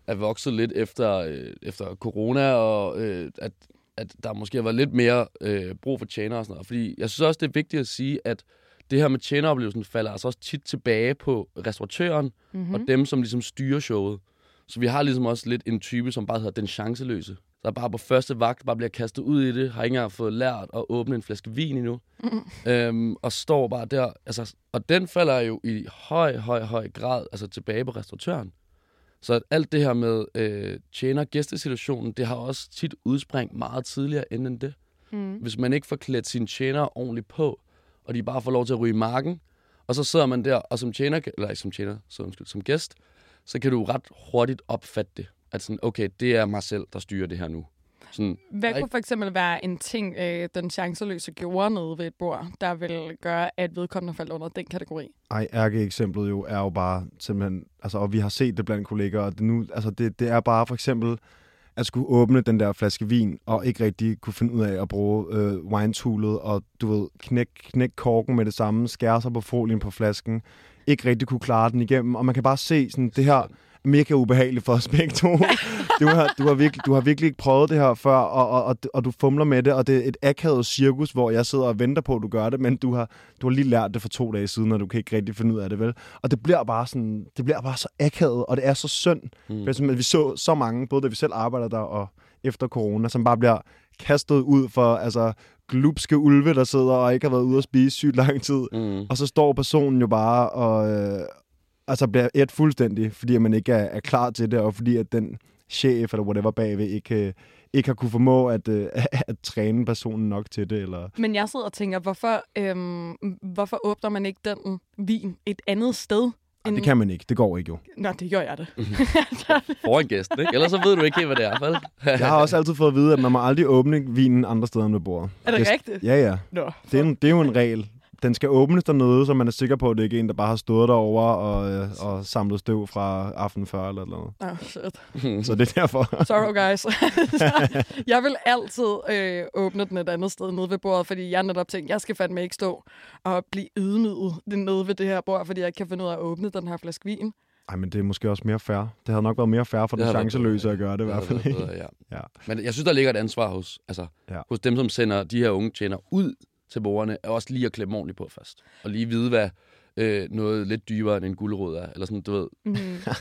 [SPEAKER 3] er vokset lidt efter, øh, efter corona, og øh, at, at der måske har været lidt mere øh, brug for tjenere og sådan noget. Fordi jeg synes også, det er vigtigt at sige, at det her med tjeneroplevelsen falder altså også tit tilbage på restauratøren mm-hmm. og dem, som ligesom styrer showet. Så vi har ligesom også lidt en type, som bare hedder den chanceløse. Der bare på første vagt bare bliver kastet ud i det, har ikke engang fået lært at åbne en flaske vin endnu. Mm. Øhm, og står bare der. Altså, og den falder jo i høj, høj, høj grad altså tilbage på restauratøren. Så at alt det her med øh, tjener-gæstesituationen, det har også tit udspring meget tidligere end det. Mm. Hvis man ikke får klædt sine tjenere ordentligt på, og de bare får lov til at ryge i marken, og så sidder man der, og som tjener, eller ikke som tjener, så undskyld, som gæst, så kan du ret hurtigt opfatte det. At sådan, okay, det er mig selv, der styrer det her nu. Sådan,
[SPEAKER 2] Hvad kunne for eksempel være en ting, øh, den chanceløse gjorde nede ved et bord, der vil gøre, at vedkommende faldt under den kategori?
[SPEAKER 4] Ej, ærke-eksemplet jo er jo bare simpelthen, altså, og vi har set det blandt kolleger, og det, nu, altså, det, det er bare for eksempel at skulle åbne den der flaske vin, og ikke rigtig kunne finde ud af at bruge øh, wine-toolet, og du ved, knæk, knæk korken med det samme, skære sig på folien på flasken, ikke rigtig kunne klare den igennem, og man kan bare se sådan, det her mega ubehageligt for os begge to. Du har, du, har virkelig, du har virkelig ikke prøvet det her før, og, og, og, og du fumler med det, og det er et akavet cirkus, hvor jeg sidder og venter på, at du gør det, men du har, du har lige lært det for to dage siden, og du kan ikke rigtig finde ud af det, vel? Og det bliver bare sådan, det bliver bare så akavet, og det er så synd. Mm. Vi så så mange, både da vi selv arbejder der, og efter corona, som bare bliver kastet ud for altså, glupske ulve, der sidder og ikke har været ude at spise sygt lang tid.
[SPEAKER 3] mm,
[SPEAKER 4] Og så står personen jo bare og øh, altså bliver et fuldstændig, fordi man ikke er, er klar til det, og fordi at den chef eller whatever bagved ikke, øh, ikke har kunne formå at, øh, at træne personen nok til det. Eller...
[SPEAKER 2] Men jeg sidder og tænker, hvorfor, øhm, hvorfor åbner man ikke den vin et andet sted?
[SPEAKER 4] Ej, det kan man ikke. Det går ikke jo.
[SPEAKER 2] Nå, det gør jeg det.
[SPEAKER 3] foran gæsten, ikke? Ellers så ved du ikke helt, hvad det er, vel?
[SPEAKER 4] Jeg har også altid fået at vide, at man må aldrig åbne vinen andre steder end ved bordet.
[SPEAKER 2] Er det
[SPEAKER 4] Gæst-
[SPEAKER 2] rigtigt?
[SPEAKER 4] Ja, ja.
[SPEAKER 2] Nå.
[SPEAKER 4] Det er, en, det er jo en regel. Den skal åbnes dernede, så man er sikker på, at det ikke er en, der bare har stået derovre og, øh, og samlet støv fra aften før eller noget.
[SPEAKER 2] Oh, shit.
[SPEAKER 4] Så det er derfor.
[SPEAKER 2] Sorry, guys. jeg vil altid øh, åbne den et andet sted nede ved bordet, fordi jeg netop tænkte, jeg skal fandme ikke stå og blive ydmyget nede ved det her bord, fordi jeg ikke kan finde ud af at åbne den her flaske vin.
[SPEAKER 4] Ej, men det er måske også mere fair. Det havde nok været mere fair for
[SPEAKER 3] Det
[SPEAKER 4] den chanceløse at gøre det i hvert fald.
[SPEAKER 3] Det bedre, ja.
[SPEAKER 4] Ja.
[SPEAKER 3] Men jeg synes, der ligger et ansvar hos, altså,
[SPEAKER 4] ja.
[SPEAKER 3] hos dem, som sender de her unge tjener ud til borgerne, er også lige at klemme ordentligt på først. Og lige vide, hvad øh, noget lidt dybere end en guldrod er. Eller sådan, du ved.
[SPEAKER 2] Mm.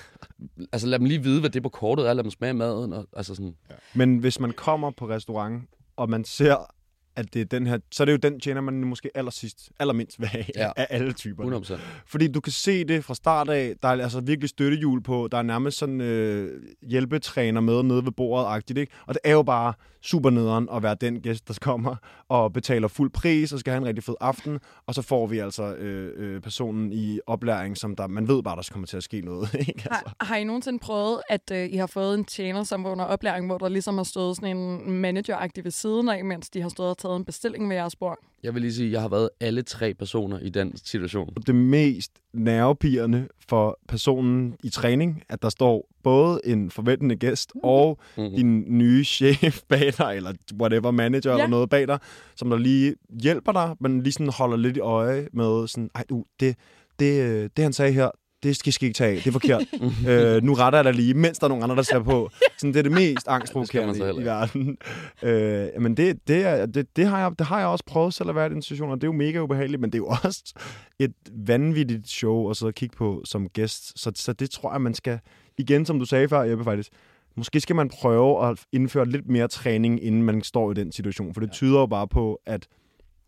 [SPEAKER 3] Altså lad dem lige vide, hvad det på kortet er. Lad dem smage maden. Og, altså sådan,
[SPEAKER 4] Men hvis man kommer på restaurant, og man ser, at det er den her, så er det jo den tjener, man måske allersidst, allermindst vil have ja. Af alle typer.
[SPEAKER 3] 100%.
[SPEAKER 4] Fordi du kan se det fra start af, der er altså virkelig støttehjul på, der er nærmest sådan øh, hjælpetræner med nede ved bordet-agtigt, ikke? Og det er jo bare super nederen at være den gæst, der kommer og betaler fuld pris og skal have en rigtig fed aften, og så får vi altså øh, øh, personen i oplæring, som der, man ved bare, der kommer til at ske noget, ikke? Altså.
[SPEAKER 2] Har, har I nogensinde prøvet, at øh, I har fået en tjener, som var under oplæring, hvor der ligesom har stået sådan en manager ved siden af, mens de har stået og taget en bestilling ved jeres bord?
[SPEAKER 3] Jeg vil lige sige, at jeg har været alle tre personer i den situation.
[SPEAKER 4] det mest nervepirrende for personen i træning, at der står både en forventende gæst og
[SPEAKER 3] Mm.
[SPEAKER 4] din nye chef bag dig, eller whatever, manager ja.
[SPEAKER 2] Ja.
[SPEAKER 4] eller noget bag dig, som der lige hjælper dig, men lige sådan holder lidt i øje med sådan, ej du, det, det, øh, det han sagde her, det skal I ikke tage af, det er forkert. øh, nu retter jeg dig lige, mens der er nogle andre, der ser på. Sådan, det er det mest angstprovokerende i, i verden. Øh, men det, det, er, det, det, har jeg, det har jeg også prøvet selv at være i den situation, og det er jo mega ubehageligt, men det er jo også et vanvittigt show at sidde og kigge på som gæst. Så, så det tror jeg, man skal, igen som du sagde før, Jeppe faktisk, måske skal man prøve at indføre lidt mere træning, inden man står i den situation. For det tyder jo bare på, at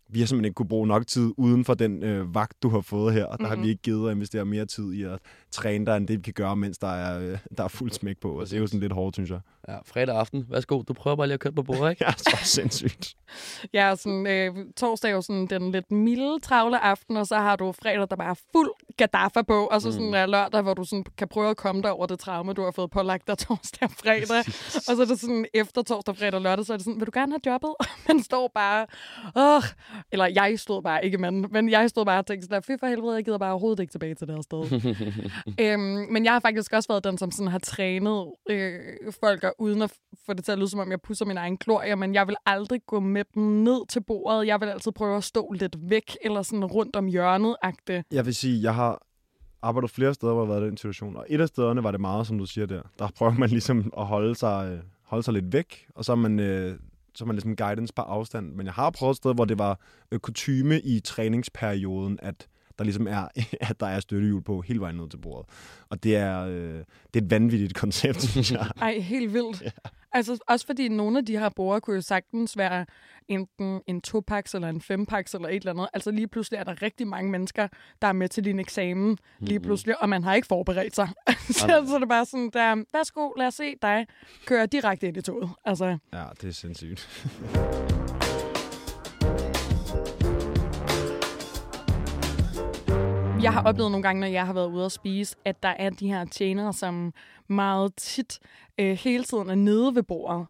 [SPEAKER 4] vi har simpelthen ikke kunne bruge nok tid uden for den øh, vagt, du har fået her. Der mm-hmm. har vi ikke givet at investere mere tid i at træne dig, end det vi kan gøre, mens der er, øh, der er fuld smæk på. Og det er jo sådan lidt hårdt, synes jeg.
[SPEAKER 3] Ja, fredag aften. Værsgo, du prøver bare lige at køre på bordet, ikke?
[SPEAKER 4] Ja, så sindssygt.
[SPEAKER 2] Ja, sådan, øh, torsdag er jo sådan den lidt milde, travle aften, og så har du fredag, der bare er fuld gadaffa på, og så sådan mm. lørdag, hvor du sådan kan prøve at komme dig over det traume, du har fået pålagt dig torsdag og fredag. og så er det sådan, efter torsdag, fredag og lørdag, så er det sådan, vil du gerne have jobbet? man står bare, åh, eller jeg stod bare, ikke men, men jeg stod bare og tænkte sådan, fy for helvede, jeg gider bare overhovedet ikke tilbage til det her sted. øhm, men jeg har faktisk også været den, som sådan har trænet øh, folk, og uden at få det til at lyde, som om jeg pusser min egen glorie, men jeg vil aldrig gå med dem ned til bordet. Jeg vil altid prøve at stå lidt væk, eller sådan rundt om hjørnet -agtigt.
[SPEAKER 4] Jeg vil sige, jeg har arbejdet flere steder, hvor jeg har været i den situation. Og et af stederne var det meget, som du siger der. Der prøver man ligesom at holde sig, øh, holde sig lidt væk, og så er man... Øh, så man ligesom guidance på afstand. Men jeg har prøvet et sted, hvor det var øh, kutyme i træningsperioden, at der ligesom er, at der er støttehjul på hele vejen ned til bordet. Og det er, øh, det er et vanvittigt koncept, synes jeg.
[SPEAKER 2] Ej, helt vildt. Ja. Altså, også fordi nogle af de her borde kunne jo sagtens være enten en topaks eller en fempaks eller et eller andet. Altså lige pludselig er der rigtig mange mennesker, der er med til din eksamen lige pludselig, og man har ikke forberedt sig. så, så er det bare sådan, der, værsgo, lad os se dig køre direkte ind i toget. Altså,
[SPEAKER 4] Ja, det er sindssygt.
[SPEAKER 2] Jeg har oplevet nogle gange, når jeg har været ude at spise, at der er de her tjenere, som meget tit øh, hele tiden er nede ved bordet,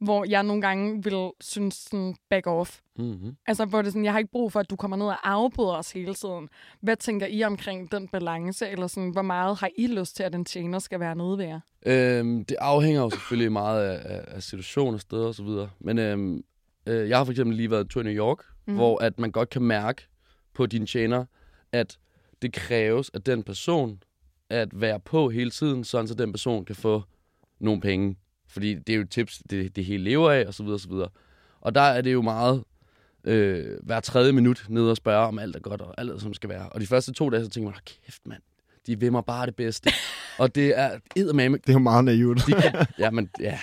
[SPEAKER 2] hvor jeg nogle gange vil synes sådan back off.
[SPEAKER 3] Mm-hmm.
[SPEAKER 2] Altså, hvor det er sådan, jeg har ikke brug for, at du kommer ned og afbryder os hele tiden. Hvad tænker I omkring den balance, eller sådan, hvor meget har I lyst til, at en tjener skal være nede ved jer?
[SPEAKER 3] Øhm, det afhænger jo selvfølgelig meget af, af, af situationer, steder og så videre. Men øhm, øh, jeg har for eksempel lige været tur i New York, mm. hvor at man godt kan mærke på dine tjener, at det kræves af den person at være på hele tiden, sådan så den person kan få nogle penge. Fordi det er jo tips, det, det hele lever af, og så videre, og så videre. Og der er det jo meget øh, hver tredje minut nede og spørge, om alt er godt, og alt er, som skal være. Og de første to dage, så tænker man, kæft mand, de vil mig bare det bedste. og det er eddermame
[SPEAKER 4] Det er jo meget naivt.
[SPEAKER 3] de kan, ja, men ja.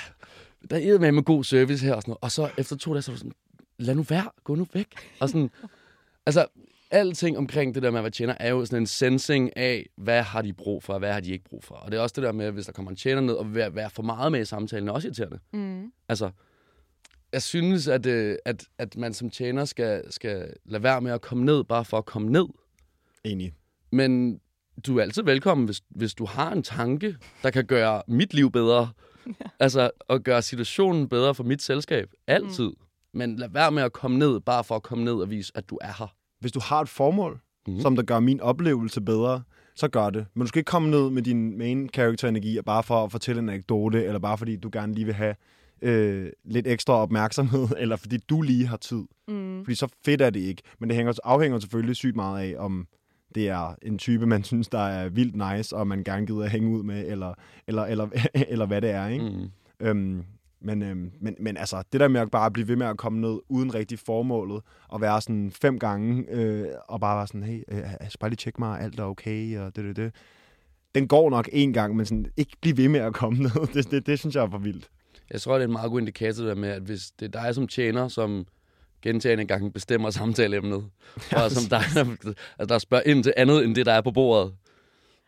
[SPEAKER 3] Der er med med god service her og sådan noget. Og så efter to dage, så er du sådan, lad nu være, gå nu væk. Og sådan, altså, alting omkring det der med at være tjener, er jo sådan en sensing af, hvad har de brug for, og hvad har de ikke brug for. Og det er også det der med, hvis der kommer en tjener ned, og være, være for meget med i samtalen, er også irriterende.
[SPEAKER 2] Mm.
[SPEAKER 3] Altså, jeg synes, at, øh, at, at man som tjener skal, skal lade være med at komme ned, bare for at komme ned.
[SPEAKER 4] Enig.
[SPEAKER 3] Men du er altid velkommen, hvis, hvis du har en tanke, der kan gøre mit liv bedre. Ja. Altså, at gøre situationen bedre for mit selskab. Altid. Mm. Men lad være med at komme ned, bare for at komme ned og vise, at du er her.
[SPEAKER 4] Hvis du har et formål, mm. som der gør min oplevelse bedre, så gør det. Men du skal ikke komme ned med din main character energi, og bare for at fortælle en anekdote, eller bare fordi du gerne lige vil have øh, lidt ekstra opmærksomhed, eller fordi du lige har tid.
[SPEAKER 2] Mm.
[SPEAKER 4] Fordi så fedt er det ikke. Men det hænger, afhænger selvfølgelig sygt meget af, om det er en type, man synes, der er vildt nice, og man gerne gider at hænge ud med, eller, eller, eller, eller hvad det er. Ikke?
[SPEAKER 3] Mm.
[SPEAKER 4] Øhm, men, øhm, men, men altså, det der med at bare blive ved med at komme ned uden rigtig formålet, og være sådan fem gange, øh, og bare være sådan, hey, øh, jeg skal bare lige tjekke mig, alt er okay, og det, det, det. Den går nok en gang, men sådan, ikke blive ved med at komme ned. Det, det, det synes jeg er for vildt.
[SPEAKER 3] Jeg tror, det er en meget god indikator der med, at hvis det er dig som tjener, som gentagende gange bestemmer samtaleemnet, og som dig, altså, der spørger ind til andet end det, der er på bordet,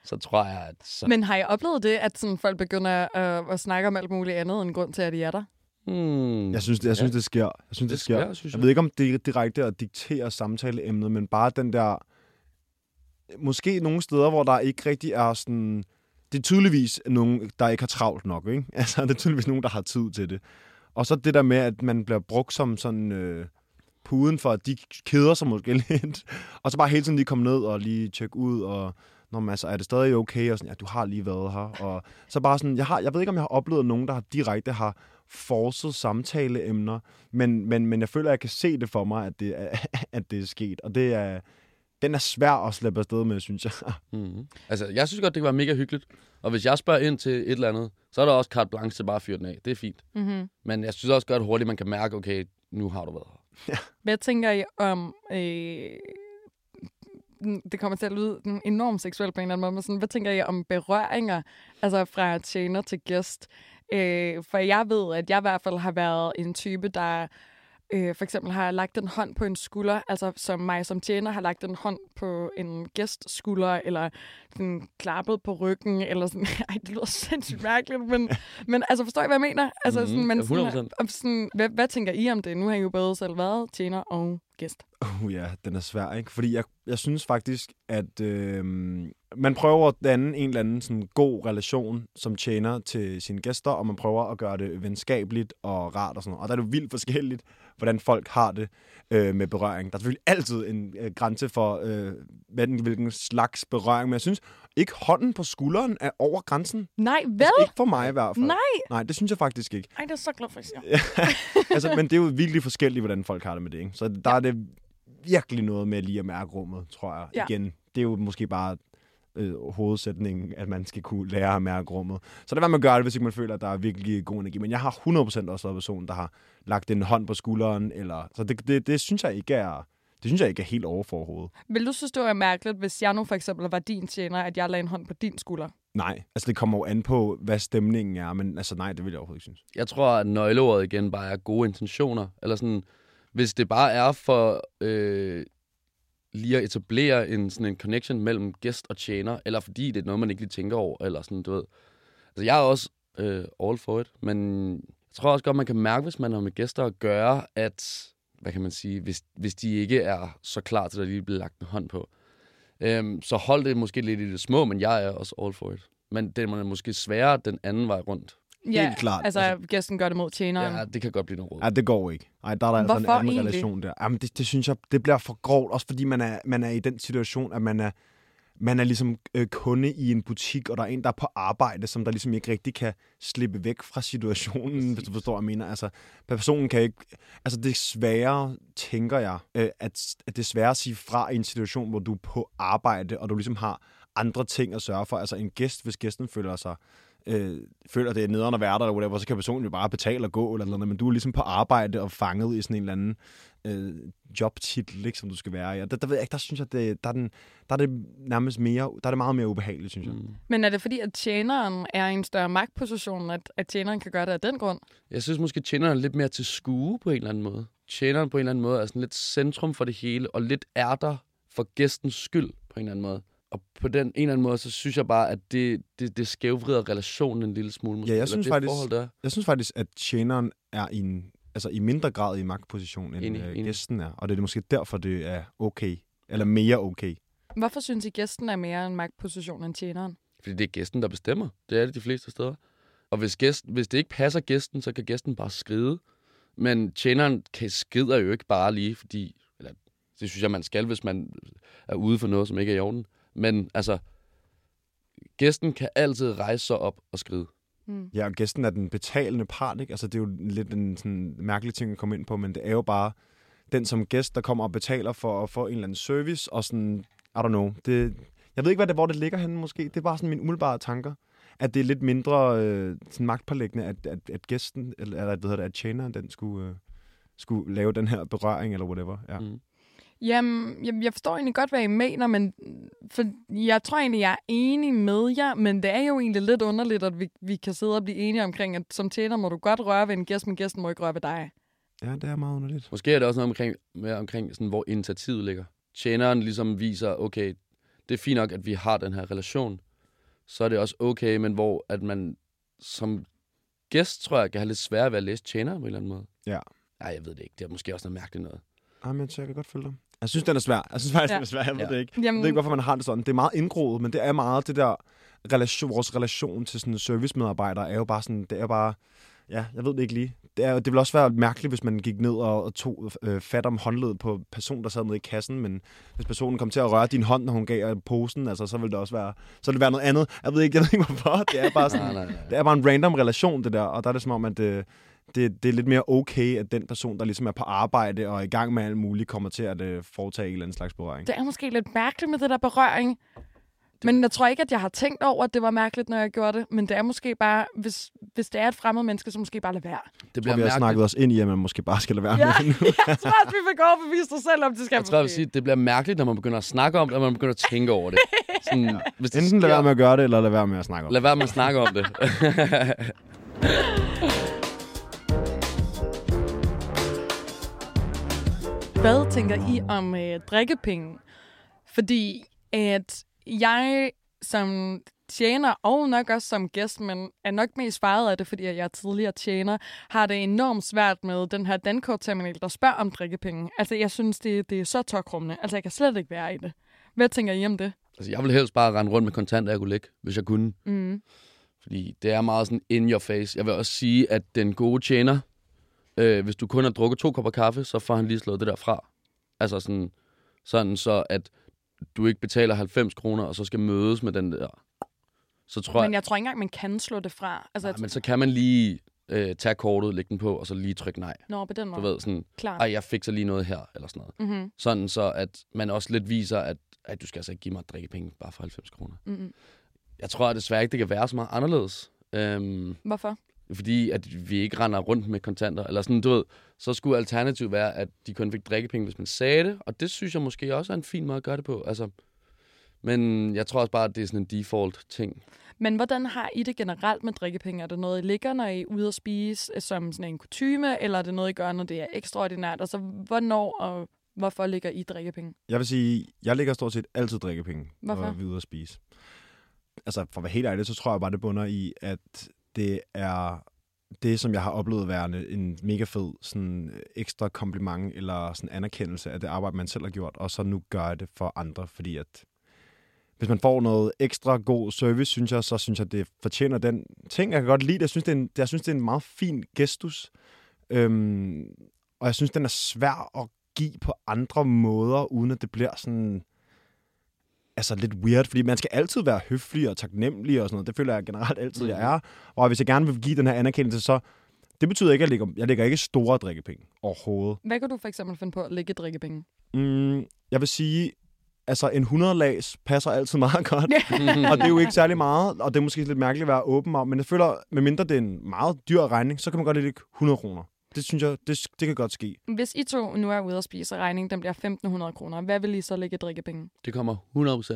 [SPEAKER 3] så tror jeg, at så...
[SPEAKER 2] Men har I oplevet det, at sådan, folk begynder øh, at snakke om alt muligt andet end grund til, at I er der?
[SPEAKER 3] Hmm.
[SPEAKER 4] Jeg synes, jeg synes det sker. Jeg synes, det,
[SPEAKER 3] Det
[SPEAKER 4] sker.
[SPEAKER 3] sker, synes
[SPEAKER 4] jeg
[SPEAKER 3] jeg.
[SPEAKER 4] ved ikke, om det er direkte at diktere samtaleemnet, men bare den der... Måske nogle steder, hvor der ikke rigtig er sådan... Det er tydeligvis nogen, der ikke har travlt nok, ikke? Altså, det er tydeligvis nogen, der har tid til det. Og så det der med, at man bliver brugt som sådan... Øh, puden for, at de keder sig måske lidt. Og så bare hele tiden lige komme ned og lige tjekke ud, og Nå, men altså, er det stadig okay? Og sådan, ja, du har lige været her. Og så bare sådan, jeg, har, jeg ved ikke, om jeg har oplevet nogen, der har direkte har forset samtaleemner, men, men, men jeg føler, at jeg kan se det for mig, at det er, at det er sket. Og det er, den er svær at slippe afsted med, synes jeg.
[SPEAKER 3] Mm-hmm. Altså, jeg synes godt, det kan være mega hyggeligt. Og hvis jeg spørger ind til et eller andet, så er der også carte blanche til bare at fyre den af. Det er fint.
[SPEAKER 2] Mm-hmm.
[SPEAKER 3] Men jeg synes også godt hurtigt, man kan mærke, okay, nu har du været her.
[SPEAKER 2] Hvad tænker I om... Øh, det kommer til at lyde sådan enormt seksuelt på en eller anden måde, men sådan, hvad tænker I om berøringer, altså fra tjener til gæst? Øh, for jeg ved, at jeg i hvert fald har været en type, der øh, for eksempel har lagt en hånd på en skulder, altså som mig som tjener har lagt en hånd på en gæst skulder, eller sådan klappet på ryggen, eller sådan, ej, det lyder sindssygt mærkeligt, men, men altså forstår I, hvad jeg mener? Altså,
[SPEAKER 3] Mhm,
[SPEAKER 2] sådan, men
[SPEAKER 3] ja, 100%.
[SPEAKER 2] sådan, om sådan, hvad, hvad tænker I om det? Nu har I jo både selv været tjener og gæst.
[SPEAKER 4] Uh, ja, den er svær, ikke? Fordi jeg, jeg synes faktisk, at øh, man prøver at danne en eller anden sådan, god relation som tjener til sine gæster, og man prøver at gøre det venskabeligt og rart og sådan noget. Og der er det jo vildt forskelligt, hvordan folk har det øh, med berøring. Der er selvfølgelig altid en øh, grænse for, øh, hvilken, hvilken slags berøring, men jeg synes ikke hånden på skulderen er over grænsen.
[SPEAKER 2] Nej, vel?
[SPEAKER 4] Altså, ikke for mig i hvert fald.
[SPEAKER 2] Nej.
[SPEAKER 4] Nej, det synes jeg faktisk ikke.
[SPEAKER 2] Ej, det er så glad for, at siger.
[SPEAKER 4] altså, men det er jo virkelig forskelligt, hvordan folk har det med det. Ikke? Så der ja. er det virkelig noget med lige at mærke rummet, tror jeg.
[SPEAKER 2] Ja.
[SPEAKER 4] Igen, det er jo måske bare øh, hovedsætningen, at man skal kunne lære at mærke rummet. Så det er, hvad man gør det, hvis ikke man føler, at der er virkelig god energi. Men jeg har 100% også været person, der har lagt en hånd på skulderen. Eller, så det, det, det, synes jeg ikke er... Det synes jeg ikke er helt over for overhovedet.
[SPEAKER 2] Vil du synes, det var mærkeligt, hvis jeg nu for eksempel var din tjener, at jeg lagde en hånd på din skulder?
[SPEAKER 4] Nej, altså det kommer jo an på, hvad stemningen er, men altså nej, det vil jeg overhovedet ikke synes.
[SPEAKER 3] Jeg tror, at nøgleordet igen bare er gode intentioner. Eller sådan, hvis det bare er for øh, lige at etablere en, sådan en connection mellem gæst og tjener, eller fordi det er noget, man ikke lige tænker over, eller sådan, du ved. Altså, jeg er også øh, all for it, men jeg tror også godt, man kan mærke, hvis man har med gæster at gøre, at, hvad kan man sige, hvis, hvis de ikke er så klar til, at der lige bliver lagt en hånd på, Øhm, så hold det måske lidt i det små, men jeg er også all for it. Men det er måske sværere den anden vej rundt.
[SPEAKER 2] Ja,
[SPEAKER 4] klart.
[SPEAKER 2] Altså, gæsten gør det mod tjeneren.
[SPEAKER 3] Ja, det kan godt blive noget råd.
[SPEAKER 4] Ja, det går ikke. Ej, der er der altså en anden
[SPEAKER 2] egentlig?
[SPEAKER 4] relation der. Jamen, det, det synes jeg, det bliver for grovt, også fordi man er, man er i den situation, at man er, man er ligesom øh, kunde i en butik, og der er en, der er på arbejde, som der ligesom ikke rigtig kan slippe væk fra situationen, hvis du forstår, hvad jeg mener. Altså, personen kan ikke... Altså, det er sværere, tænker jeg, øh, at, at det er sværere at sige fra i en situation, hvor du er på arbejde, og du ligesom har andre ting at sørge for. Altså, en gæst, hvis gæsten føler sig øh, føler, det er nederen at være der, eller whatever, så kan personen jo bare betale og gå, eller noget, men du er ligesom på arbejde og fanget i sådan en eller anden øh, jobtitel, ikke, som du skal være i. Og der, der, ved jeg ikke, der synes jeg, det, der, er den, der er det nærmest mere, der er det meget mere ubehageligt, synes jeg. Mm.
[SPEAKER 2] Men er det fordi, at tjeneren er i en større magtposition, at, at tjeneren kan gøre det af den grund?
[SPEAKER 3] Jeg synes måske, tjeneren er lidt mere til skue på en eller anden måde. Tjeneren på en eller anden måde er sådan lidt centrum for det hele, og lidt er der for gæstens skyld på en eller anden måde. Og på den en eller anden måde, så synes jeg bare, at det, det, det skævvrider relationen en lille smule. Måske.
[SPEAKER 4] Ja, jeg
[SPEAKER 3] Eller
[SPEAKER 4] synes
[SPEAKER 3] det
[SPEAKER 4] faktisk-
[SPEAKER 3] Forhold, der. er.
[SPEAKER 4] Jeg synes faktisk, at tjeneren er i, en, altså i mindre grad i magtposition, end
[SPEAKER 3] Enig,
[SPEAKER 4] øh,
[SPEAKER 3] enig.
[SPEAKER 4] gæsten er. Og det er måske derfor, det er okay. Eller mere okay.
[SPEAKER 2] Hvorfor synes I, gæsten er mere en magtposition end tjeneren?
[SPEAKER 3] Fordi det er gæsten, der bestemmer. Det er det de fleste steder. Og hvis, gæsten, hvis det ikke passer gæsten, så kan gæsten bare skride. Men tjeneren kan skrider jo ikke bare lige, fordi... Eller, det synes jeg, man skal, hvis man er ude for noget, som ikke er i orden. Men altså, gæsten kan altid rejse sig op og skride.
[SPEAKER 2] Mm.
[SPEAKER 4] Ja, og gæsten er den betalende part, ikke? Altså, det er jo lidt en sådan mærkelig ting at komme ind på, men det er jo bare den som gæst, der kommer og betaler for at få en eller anden service, og sådan, I don't know, det, jeg ved ikke, hvad det, hvor det ligger henne måske. Det er bare sådan mine umiddelbare tanker. At det er lidt mindre øh, sådan magtpålæggende, at, at, at gæsten, eller eller, hvad hedder det, at tjeneren, den skulle, øh, skulle lave den her berøring, eller whatever. Ja.
[SPEAKER 3] Mm.
[SPEAKER 2] Jamen, jeg, jeg forstår egentlig godt, hvad I mener, men for jeg tror egentlig, jeg er enig med jer, men det er jo egentlig lidt underligt, at vi, vi kan sidde og blive enige omkring, at som tjener må du godt røre ved en gæst, men gæsten må ikke røre ved dig.
[SPEAKER 4] ja, det er meget underligt.
[SPEAKER 3] Måske er det også noget omkring, mere omkring sådan, hvor initiativet ligger. Tjeneren ligesom viser, okay, det er fint nok, at vi har den her relation. Så er det også okay, men hvor at man som gæst, tror jeg, kan have lidt svært ved at læse tjeneren på en eller anden måde.
[SPEAKER 4] Ja.
[SPEAKER 3] Nej, jeg ved det ikke. Det er måske også noget mærkeligt noget.
[SPEAKER 4] Ej, men så jeg kan godt følge dig. Jeg synes, den er svær. Jeg synes faktisk,
[SPEAKER 2] Ja.
[SPEAKER 4] den er svær. Jeg ved
[SPEAKER 3] Ja.
[SPEAKER 4] det ikke. Jeg
[SPEAKER 2] Jamen,
[SPEAKER 4] ved ikke, hvorfor man har det sådan. Det er meget indgroet, men det er meget det der relation, vores relation til sådan servicemedarbejdere er jo bare sådan, det er bare, ja, jeg ved det ikke lige. Det, er, det ville også være mærkeligt, hvis man gik ned og, og tog øh, fat om håndledet på personen, der sad nede i kassen, men hvis personen kom til at røre din hånd, når hun gav posen, altså, så ville det også være, så ville det være noget andet. Jeg ved ikke, jeg ved ikke hvorfor. Det er bare sådan,
[SPEAKER 3] Nej, nej, nej.
[SPEAKER 4] det er bare en random relation, det der, og der er det som om, at det, det, det er lidt mere okay, at den person, der ligesom er på arbejde og er i gang med alt muligt, kommer til at øh, foretage en eller anden slags berøring.
[SPEAKER 2] det er måske lidt mærkeligt med det der berøring. Men jeg tror ikke, at jeg har tænkt over, at det var mærkeligt, når jeg gjorde det. Men det er måske bare, hvis, hvis det er et fremmed menneske, så måske bare lade være.
[SPEAKER 3] Det
[SPEAKER 4] Jeg tror,
[SPEAKER 3] bliver
[SPEAKER 4] vi har snakket os ind i, at man måske bare skal lade være
[SPEAKER 2] Ja,
[SPEAKER 4] med det nu.
[SPEAKER 2] jeg tror også, vi fik overbevist os selv om, det skal
[SPEAKER 3] Jeg tror, jeg vil sige, det bliver mærkeligt, når man begynder at snakke om det, og man begynder at tænke over det. Sådan, hvis det
[SPEAKER 4] Enten lade
[SPEAKER 3] sker-
[SPEAKER 4] være med at gøre det, eller lade være med at snakke om
[SPEAKER 3] Lad være med at snakke om det.
[SPEAKER 2] Hvad tænker I om øh, drikkepenge? Fordi at jeg som tjener, og nok også som gæst, men er nok mest faret af det, fordi jeg er tidligere tjener, har det enormt svært med den her Dankort-terminal, der spørger om drikkepenge. Altså, jeg synes, det, det er så tokrummende. Altså, jeg kan slet ikke være i det. Hvad tænker I om det?
[SPEAKER 3] altså, jeg ville helst bare rende rundt med kontanter, jeg kunne lægge, hvis jeg kunne.
[SPEAKER 2] Mm.
[SPEAKER 3] Fordi det er meget sådan in your face. Jeg vil også sige, at den gode tjener, øh, hvis du kun har drukket to kopper kaffe, så får han lige slået det der fra. Altså sådan, sådan så, at du ikke betaler 90 kroner, og så skal mødes med den der. Så tror
[SPEAKER 2] Men
[SPEAKER 3] jeg,
[SPEAKER 2] jeg tror ikke engang, man kan slå det fra. Altså,
[SPEAKER 3] nej, men så kan man lige øh, tage kortet, lægge den på, og så lige trykke nej.
[SPEAKER 2] Nå, på den
[SPEAKER 3] Du
[SPEAKER 2] måde.
[SPEAKER 3] ved, sådan,
[SPEAKER 2] Klart.
[SPEAKER 3] ej, jeg fikser lige noget her, eller sådan noget.
[SPEAKER 2] Mm-hmm.
[SPEAKER 3] Sådan så, at man også lidt viser, at, at du skal altså ikke give mig drikkepenge bare for 90 kroner.
[SPEAKER 2] Mm-hmm.
[SPEAKER 3] Jeg tror at desværre ikke, det kan være så meget anderledes. Øhm,
[SPEAKER 2] Hvorfor?
[SPEAKER 3] Fordi at vi ikke render rundt med kontanter. Eller sådan, du ved, så skulle alternativet være, at de kun fik drikkepenge, hvis man sagde det. Og det synes jeg måske også er en fin måde at gøre det på. Altså, men jeg tror også bare, at det er sådan en default-ting.
[SPEAKER 2] Men hvordan har I det generelt med drikkepenge? Er det noget, I ligger, når I er ude at spise øh, som sådan en kutyme, eller er det noget, I gør, når det er ekstraordinært? Altså, hvornår og hvorfor ligger I drikkepenge?
[SPEAKER 4] Jeg vil sige, jeg ligger stort set altid drikkepenge,
[SPEAKER 2] Hvorfor?
[SPEAKER 4] når vi er ude at spise. Altså, for at være helt ærlig, så tror jeg bare, det bunder i, at det er det, som jeg har oplevet værende en mega fed sådan, øh, ekstra kompliment eller sådan anerkendelse af det arbejde, man selv har gjort, og så nu gør jeg det for andre, fordi at hvis man får noget ekstra god service, synes jeg, så synes jeg, det fortjener den ting. Jeg kan godt lide det. Jeg synes, det er en, jeg synes, det er en meget fin gestus. Øhm, og jeg synes, den er svær at give på andre måder, uden at det bliver sådan altså lidt weird, fordi man skal altid være høflig og taknemmelig og sådan noget. Det føler jeg generelt altid, jeg er. Og hvis jeg gerne vil give den her anerkendelse, så det betyder ikke, at jeg lægger, jeg lægger ikke store drikkepenge overhovedet.
[SPEAKER 2] Hvad kan du for eksempel finde på at lægge drikkepenge?
[SPEAKER 4] Mm, jeg vil sige, altså en 100 lags passer altid meget godt. og det er jo ikke særlig meget, og det er måske lidt mærkeligt at være åben om, men jeg føler, medmindre det er en meget dyr regning, så kan man godt lægge 100 kroner. Det synes jeg, det, det kan godt ske.
[SPEAKER 2] Hvis I to nu er ude og spise, og regningen den bliver 1.500 kroner, hvad vil I så lægge i drikkepenge?
[SPEAKER 3] Det kommer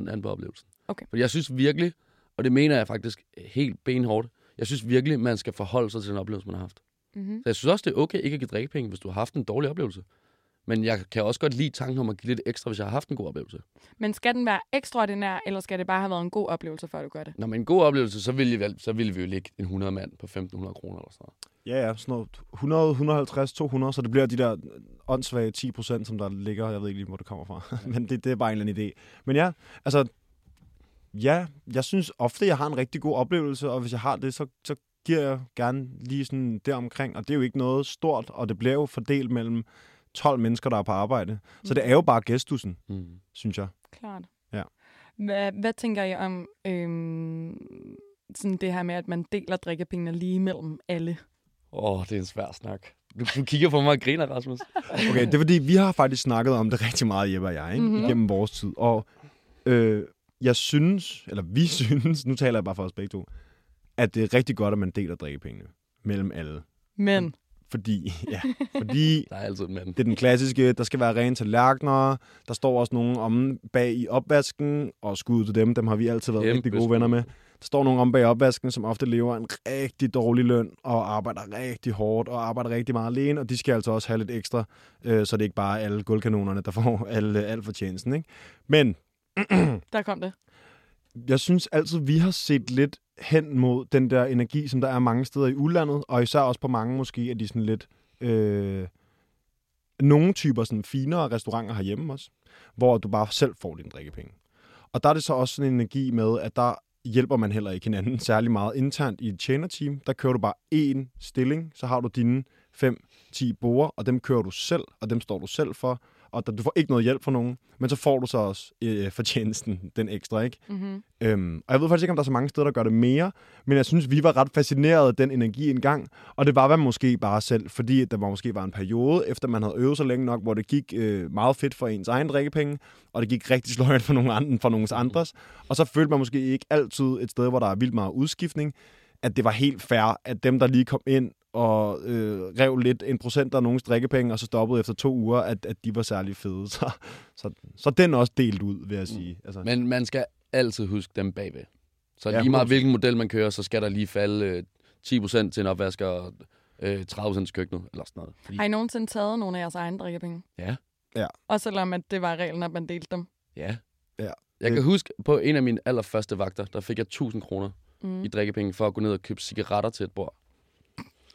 [SPEAKER 3] 100% an på oplevelsen.
[SPEAKER 2] Okay.
[SPEAKER 3] For jeg synes virkelig, og det mener jeg faktisk helt benhårdt, jeg synes virkelig, man skal forholde sig til den oplevelse, man har haft.
[SPEAKER 2] Mm-hmm.
[SPEAKER 3] Så jeg synes også, det er okay ikke at give drikkepenge, hvis du har haft en dårlig oplevelse. Men jeg kan også godt lide tanken om at give lidt ekstra, hvis jeg har haft en god oplevelse.
[SPEAKER 2] Men skal den være ekstraordinær, eller skal det bare have været en god oplevelse, før du gør det?
[SPEAKER 3] Når man en god oplevelse, så ville, vi, så ville vi jo lægge en 100 mand på 1.500 kroner eller sådan noget.
[SPEAKER 4] Ja, ja, sådan noget 100, 150, 200, så det bliver de der åndssvage 10 procent, som der ligger. Jeg ved ikke lige, hvor det kommer fra, men det, det er bare en eller anden idé. Men ja, altså, ja, jeg synes ofte, jeg har en rigtig god oplevelse, og hvis jeg har det, så, så giver jeg gerne lige sådan deromkring, og det er jo ikke noget stort, og det bliver jo fordelt mellem 12 mennesker, der er på arbejde. Så det er jo bare gæstusen,
[SPEAKER 3] Mm.
[SPEAKER 4] synes jeg.
[SPEAKER 2] Klart.
[SPEAKER 4] Ja.
[SPEAKER 2] Hvad, hvad tænker I om øhm, sådan det her med, at man deler drikkepengene lige mellem alle?
[SPEAKER 3] Åh, oh, det er en svær snak. Du, du kigger på mig og griner, Rasmus.
[SPEAKER 4] Okay, det er fordi, vi har faktisk snakket om det rigtig meget, Jeppe og jeg, ikke?
[SPEAKER 2] Mhm.
[SPEAKER 4] Mm-hmm. igennem vores tid. Og øh, jeg synes, eller vi synes, nu taler jeg bare for os begge to, at det er rigtig godt, at man deler drikkepengene mellem alle.
[SPEAKER 2] Men
[SPEAKER 4] Fordi, ja, fordi
[SPEAKER 3] Der er altid en mand.
[SPEAKER 4] det er den klassiske, der skal være rent tallerkener, der står også nogen om bag i opvasken, og skud til dem, dem har vi altid været
[SPEAKER 3] Kæmpe
[SPEAKER 4] rigtig gode venner med. Der står nogen om bag opvasken, som ofte lever en rigtig dårlig løn, og arbejder rigtig hårdt, og arbejder rigtig meget alene, og de skal altså også have lidt ekstra, øh, så det er ikke bare alle guldkanonerne, der får alle, al fortjenesten. Ikke? Men
[SPEAKER 2] der kom det.
[SPEAKER 4] jeg synes altid, vi har set lidt hen mod den der energi, som der er mange steder i udlandet, og især også på mange måske, at de sådan lidt... Øh, nogle typer sådan finere restauranter herhjemme også, hvor du bare selv får dine drikkepenge. Og der er det så også sådan en energi med, at der hjælper man heller ikke hinanden særlig meget internt i et tjenerteam. Der kører du bare én stilling, så har du dine 5-10 borer, og dem kører du selv, og dem står du selv for, og der, du får ikke noget hjælp fra nogen, men så får du så også øh, fortjenesten, den ekstra, ikke?
[SPEAKER 2] Mm-hmm.
[SPEAKER 4] Øhm, og jeg ved faktisk ikke, om der er så mange steder, der gør det mere, men jeg synes, vi var ret fascineret af den energi engang, og det var man måske bare selv, fordi der var måske var en periode, efter man havde øvet så længe nok, hvor det gik øh, meget fedt for ens egen drikkepenge, og det gik rigtig sløjt for nogle andre, for nogens andres, og så følte man måske ikke altid et sted, hvor der er vildt meget udskiftning, at det var helt fair, at dem, der lige kom ind og øh, rev lidt en procent af nogens drikkepenge, og så stoppede efter to uger, at, at de var særlig fede. Så, så, så den er også delt ud, vil jeg sige. Altså,
[SPEAKER 3] Men man skal altid huske dem bagved. Så
[SPEAKER 4] Ja,
[SPEAKER 3] lige meget
[SPEAKER 4] 100%.
[SPEAKER 3] hvilken model man kører, så skal der lige falde øh, 10% til en opvasker og øh, 30% til køkkenet, eller sådan noget. Fordi,
[SPEAKER 2] Har I nogensinde taget nogle af jeres egne drikkepenge?
[SPEAKER 3] ja,
[SPEAKER 2] Og selvom at det var reglen, at man delte dem.
[SPEAKER 3] ja.
[SPEAKER 4] Ja.
[SPEAKER 3] Jeg kan huske, på en af mine allerførste vagter, der fik jeg 1000 kroner
[SPEAKER 2] Mm.
[SPEAKER 3] i drikkepenge for at gå ned og købe cigaretter til et bord.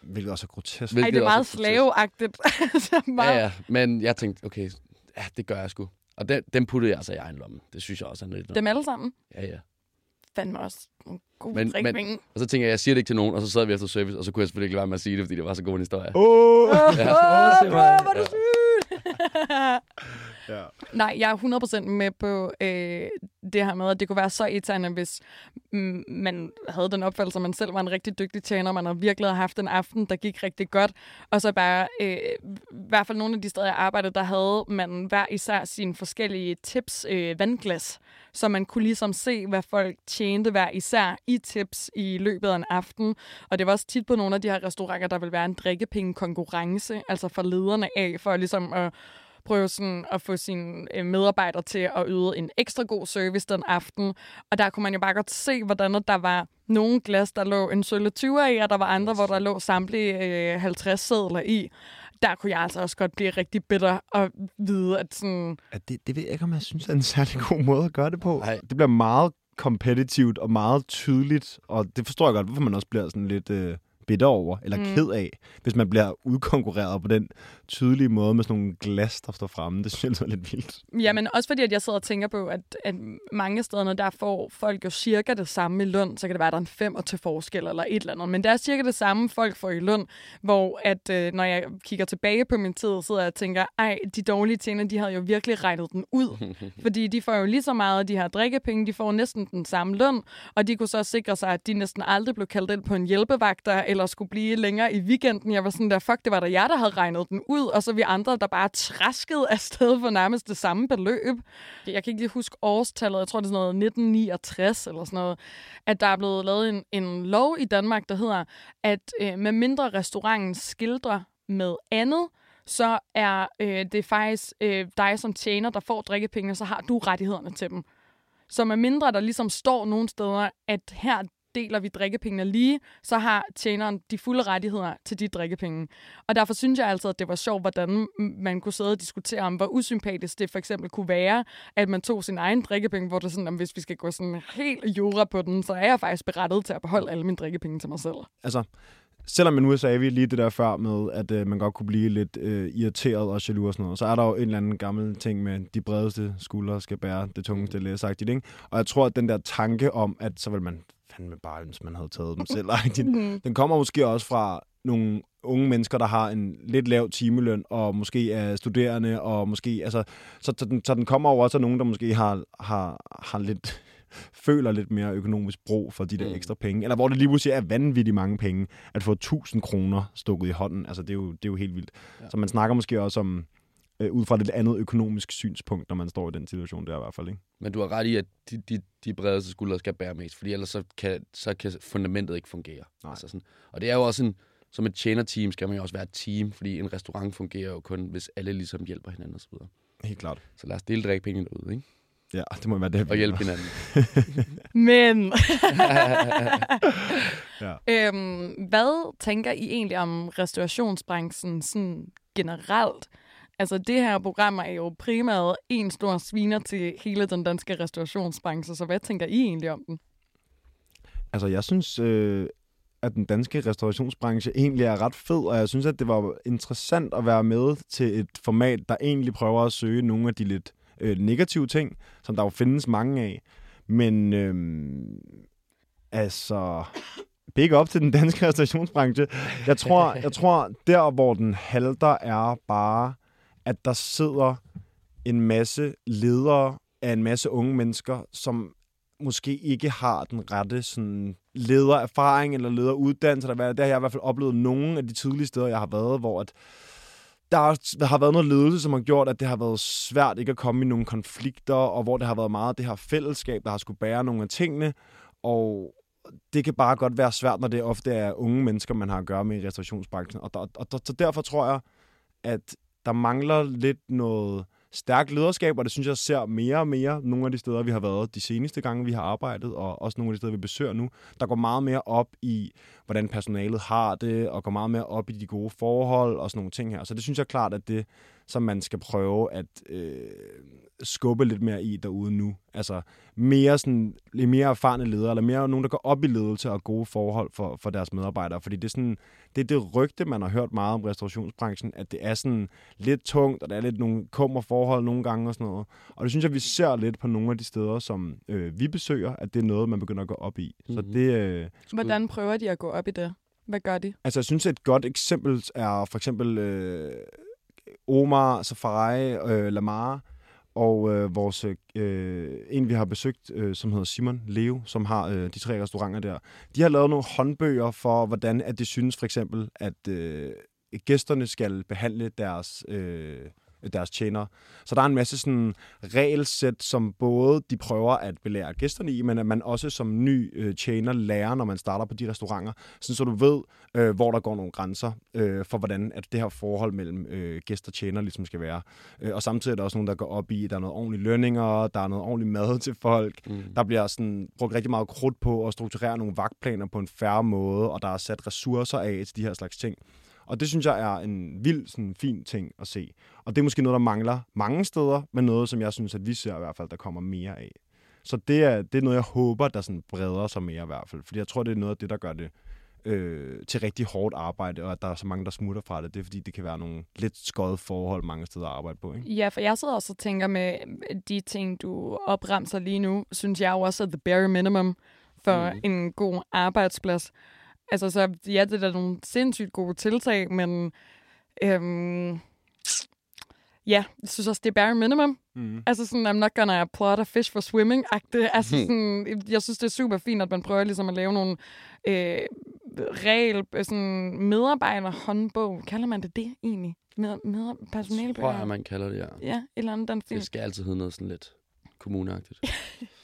[SPEAKER 4] Hvilket også er grotesk.
[SPEAKER 3] Hvilket
[SPEAKER 2] Ej, det er meget slaveagtigt. altså, meget...
[SPEAKER 3] Ja, ja, men jeg tænkte, okay, ja, det gør jeg sgu. Og den, den puttede jeg altså i egen lomme. Det synes jeg også er lidt.
[SPEAKER 2] Dem alle sammen.
[SPEAKER 3] Ja, ja.
[SPEAKER 2] Fandme også nogle gode
[SPEAKER 3] Men- men-. Og så tænker jeg, jeg siger det ikke til nogen, og så sad vi efter service, og så kunne jeg selvfølgelig ikke lade være med at sige det, fordi det var så god en historie.
[SPEAKER 4] Åh!
[SPEAKER 2] Åh,
[SPEAKER 3] Ja.
[SPEAKER 2] oh,
[SPEAKER 3] Åh,
[SPEAKER 2] hvor er du
[SPEAKER 3] ja.
[SPEAKER 2] Nej, jeg er 100% med på øh, det her med, at det kunne være så irriterende, hvis Mm, man havde den opfattelse, at man selv var en rigtig dygtig tjener, man har virkelig haft en aften, der gik rigtig godt, og så bare, øh, i hvert fald nogle af de steder, jeg arbejdede, der havde man hver især sine forskellige tips øh, vandglas, så man kunne ligesom se, hvad folk tjente hver især i tips i løbet af en aften. Og det var også tit på nogle af de her restauranter, der vil være en drikkepenge-konkurrence, altså for lederne af, for ligesom at prøve sådan at få sine øh, medarbejdere til at yde en ekstra god service den aften. Og der kunne man jo bare godt se, hvordan der var nogle glas, der lå en sølle 20 i, og der var andre, hvor der lå samtlige øh, 50 sædler i. Der kunne jeg altså også godt blive rigtig bitter og vide, at sådan...
[SPEAKER 4] At det, det ved jeg ikke, om jeg synes er en særlig god måde at gøre det på.
[SPEAKER 3] Nej.
[SPEAKER 4] Det bliver meget kompetitivt og meget tydeligt, og det forstår jeg godt, hvorfor man også bliver sådan lidt øh, bitter over, eller mm. ked af, hvis man bliver udkonkurreret på den tydelige måde med sådan nogle glas, der står fremme. Det synes jeg er lidt vildt.
[SPEAKER 2] Ja, men også fordi, at jeg sidder og tænker på, at, at mange steder, der får folk jo cirka det samme i løn, så kan det være, at der er en femmer til forskel eller et eller andet. Men det er cirka det samme, folk får i løn, hvor at, øh, når jeg kigger tilbage på min tid, sidder jeg og tænker, ej, de dårlige tjener, de havde jo virkelig regnet den ud. fordi de får jo lige så meget af de her drikkepenge, de får næsten den samme løn, og de kunne så sikre sig, at de næsten aldrig blev kaldt ind på en hjælpevagter, eller skulle blive længere i weekenden. Jeg var sådan der, fuck, det var da jeg, der havde regnet den ud, og så vi andre, der bare traskede afsted for nærmest det samme beløb. Jeg kan ikke lige huske årstallet, jeg tror det er sådan noget 1969 eller sådan noget, at der er blevet lavet en, en lov i Danmark, der hedder, at øh, med mindre restauranten skildrer med andet, så er øh, det faktisk øh, dig som tjener, der får drikkepengene, så har du rettighederne til dem. Så med mindre der ligesom står nogle steder, at her deler vi drikkepengene lige, så har tjeneren de fulde rettigheder til de drikkepenge. Og derfor synes jeg altså, at det var sjovt, hvordan man kunne sidde og diskutere om, hvor usympatisk det for eksempel kunne være, at man tog sin egen drikkepenge, hvor det sådan, at hvis vi skal gå sådan helt jura på den, så er jeg faktisk berettet til at beholde alle mine drikkepenge til mig selv.
[SPEAKER 4] Altså, selvom man nu sagde vi lige det der før med, at øh, man godt kunne blive lidt øh, irriteret og jaloux og sådan noget, så er der jo en eller anden gammel ting med, de bredeste skuldre skal bære det tungeste læsagtigt, ikke? Og jeg tror, at den der tanke om, at så vil man fandme bare ønske, man havde taget dem selv, mm. den kommer måske også fra nogle unge mennesker, der har en lidt lav timeløn, og måske er studerende, og måske, altså, så, så, den, så den kommer over også af nogen, der måske har, har, har lidt, føler lidt mere økonomisk brug for de der mm. ekstra penge. Eller hvor det lige pludselig er vanvittigt mange penge, at få 1000 kroner stukket i hånden. Altså, det er jo, det er jo helt vildt. Ja. Så man snakker måske også om, øh, ud fra et lidt andet økonomisk synspunkt, når man står i den situation der i hvert fald. Ikke?
[SPEAKER 3] Men du har ret i, at de, de, de bredeste skuldre skal bære mest, fordi ellers så kan, så kan fundamentet ikke fungere. Nej. Altså sådan. Og det er jo også en, som et tjener-team skal man jo også være et team, fordi en restaurant fungerer jo kun, hvis alle ligesom hjælper hinanden osv.
[SPEAKER 4] Helt klart.
[SPEAKER 3] Så lad os dele drikkepengene ud, ikke?
[SPEAKER 4] Ja, det må være det.
[SPEAKER 3] Og hjælpe hinanden.
[SPEAKER 2] Men, ja. øhm, hvad tænker I egentlig om restaurationsbranchen sådan generelt? Altså, det her program er jo primært en stor sviner til hele den danske restaurationsbranche, så hvad tænker I egentlig om den?
[SPEAKER 4] Altså, jeg synes, øh, at den danske restaurationsbranche egentlig er ret fed, og jeg synes, at det var interessant at være med til et format, der egentlig prøver at søge nogle af de lidt øh, negative ting, som der jo findes mange af. Men øh, altså, big op til den danske restaurationsbranche. Jeg tror, jeg tror, der hvor den halter er bare, at der sidder en masse ledere af en masse unge mennesker, som måske ikke har den rette sådan, ledererfaring eller lederuddannelse. Der, det har jeg i hvert fald oplevet nogle af de tidlige steder, jeg har været, hvor at, der har været noget ledelse, som har gjort, at det har været svært ikke at komme i nogle konflikter, og hvor det har været meget det her fællesskab, der har skulle bære nogle af tingene. Og det kan bare godt være svært, når det ofte er unge mennesker, man har at gøre med i restaurationsbranchen. Og, der, og, og så derfor tror jeg, at der mangler lidt noget stærkt lederskab, og det synes jeg ser mere og mere nogle af de steder, vi har været de seneste gange, vi har arbejdet, og også nogle af de steder, vi besøger nu, der går meget mere op i, hvordan personalet har det, og går meget mere op i de gode forhold og sådan nogle ting her. Så det synes jeg klart, at det, som man skal prøve at øh, skubbe lidt mere i derude nu. Altså mere, sådan, lidt mere erfarne ledere, eller mere nogen, der går op i ledelse og gode forhold for, for deres medarbejdere. Fordi det er, sådan, det er det rygte, man har hørt meget om restaurationsbranchen, at det er sådan lidt tungt, og der er lidt nogle kummer forhold nogle gange og sådan noget. Og det synes jeg, vi ser lidt på nogle af de steder, som øh, vi besøger, at det er noget, man begynder at gå op i. Mm-hmm. Så
[SPEAKER 3] Mhm.
[SPEAKER 4] det, øh,
[SPEAKER 2] Hvordan prøver de at gå op i det? Hvad gør de?
[SPEAKER 4] Altså, jeg synes, et godt eksempel er for eksempel øh, Omar, Safari, øh, Lamar, og øh, vores øh, en, vi har besøgt, øh, som hedder Simon Leo, som har øh, de tre restauranter der. De har lavet nogle håndbøger for, hvordan at de synes for eksempel, at øh, gæsterne skal behandle deres... Øh, deres tjenere. Så der er en masse sådan regelsæt, som både de prøver at belære gæsterne i, men at man også som ny øh, tjener lærer, når man starter på de restauranter, sådan så du ved, øh, hvor der går nogle grænser øh, for, hvordan at det her forhold mellem øh, gæst og tjener ligesom skal være. Øh, og samtidig er der også nogen, der går op i, at der er noget ordentlige lønninger, der er noget ordentlig mad til folk,
[SPEAKER 3] Mm.
[SPEAKER 4] der bliver sådan brugt rigtig meget krudt på at strukturere nogle vagtplaner på en færre måde, og der er sat ressourcer af til de her slags ting. Og det synes jeg er en vild, sådan, fin ting at se. Og det er måske noget, der mangler mange steder, men noget, som jeg synes, at vi ser i hvert fald, der kommer mere af. Så det er, det er noget, jeg håber, der sådan breder sig mere i hvert fald. Fordi jeg tror, det er noget af det, der gør det øh, til rigtig hårdt arbejde, og at der er så mange, der smutter fra det. Det er fordi, det kan være nogle lidt skøde forhold mange steder at arbejde på. Ikke?
[SPEAKER 2] Ja, for jeg sidder også og tænker med de ting, du opremser lige nu, synes jeg jo også er the bare minimum for mm. en god arbejdsplads. Altså, så ja, det er da nogle sindssygt gode tiltag, men øhm, ja, jeg synes også, det er bare minimum.
[SPEAKER 4] Mm.
[SPEAKER 2] Altså sådan, I'm not gonna applaud a fish for swimming-agtigt. Altså sådan, jeg synes, det er super fint, at man prøver ligesom at lave nogle øh, regel, sådan medarbejderhåndbog. Kalder man det det egentlig? Med, med personalebøger?
[SPEAKER 3] Tror jeg, man kalder det, ja.
[SPEAKER 2] Ja, et eller andet den stil.
[SPEAKER 3] Det skal altid hedde noget sådan lidt kommuneagtigt.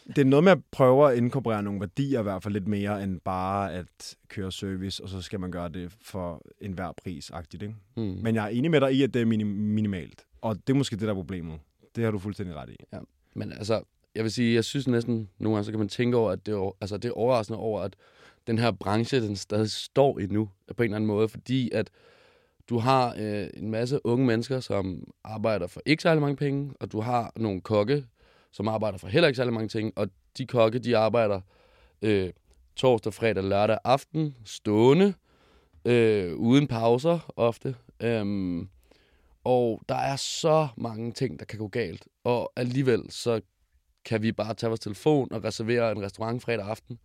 [SPEAKER 4] Det er noget med at prøve at inkorporere nogle værdier, i hvert fald lidt mere, end bare at køre service, og så skal man gøre det for enhver pris agtigt, ikke?
[SPEAKER 3] Mm.
[SPEAKER 4] Men jeg er enig med dig i, at det er minim- minimalt. Og det er måske det, der er problemet. Det har du fuldstændig ret i.
[SPEAKER 3] Men altså, jeg vil sige, jeg synes næsten, nogle gange, så kan man tænke over, at det er, altså, det er overraskende over, at den her branche, den stadig står endnu, på en eller anden måde, fordi at du har øh, en masse unge mennesker, som arbejder for ikke særlig mange penge, og du har nogle kokke, som arbejder for heller ikke særlig mange ting, og de kokke, de arbejder øh, torsdag, fredag, lørdag aften, stående, øh, uden pauser ofte. Øhm, og der er så mange ting, der kan gå galt. Og alligevel, så kan vi bare tage vores telefon og reservere en restaurant fredag aften,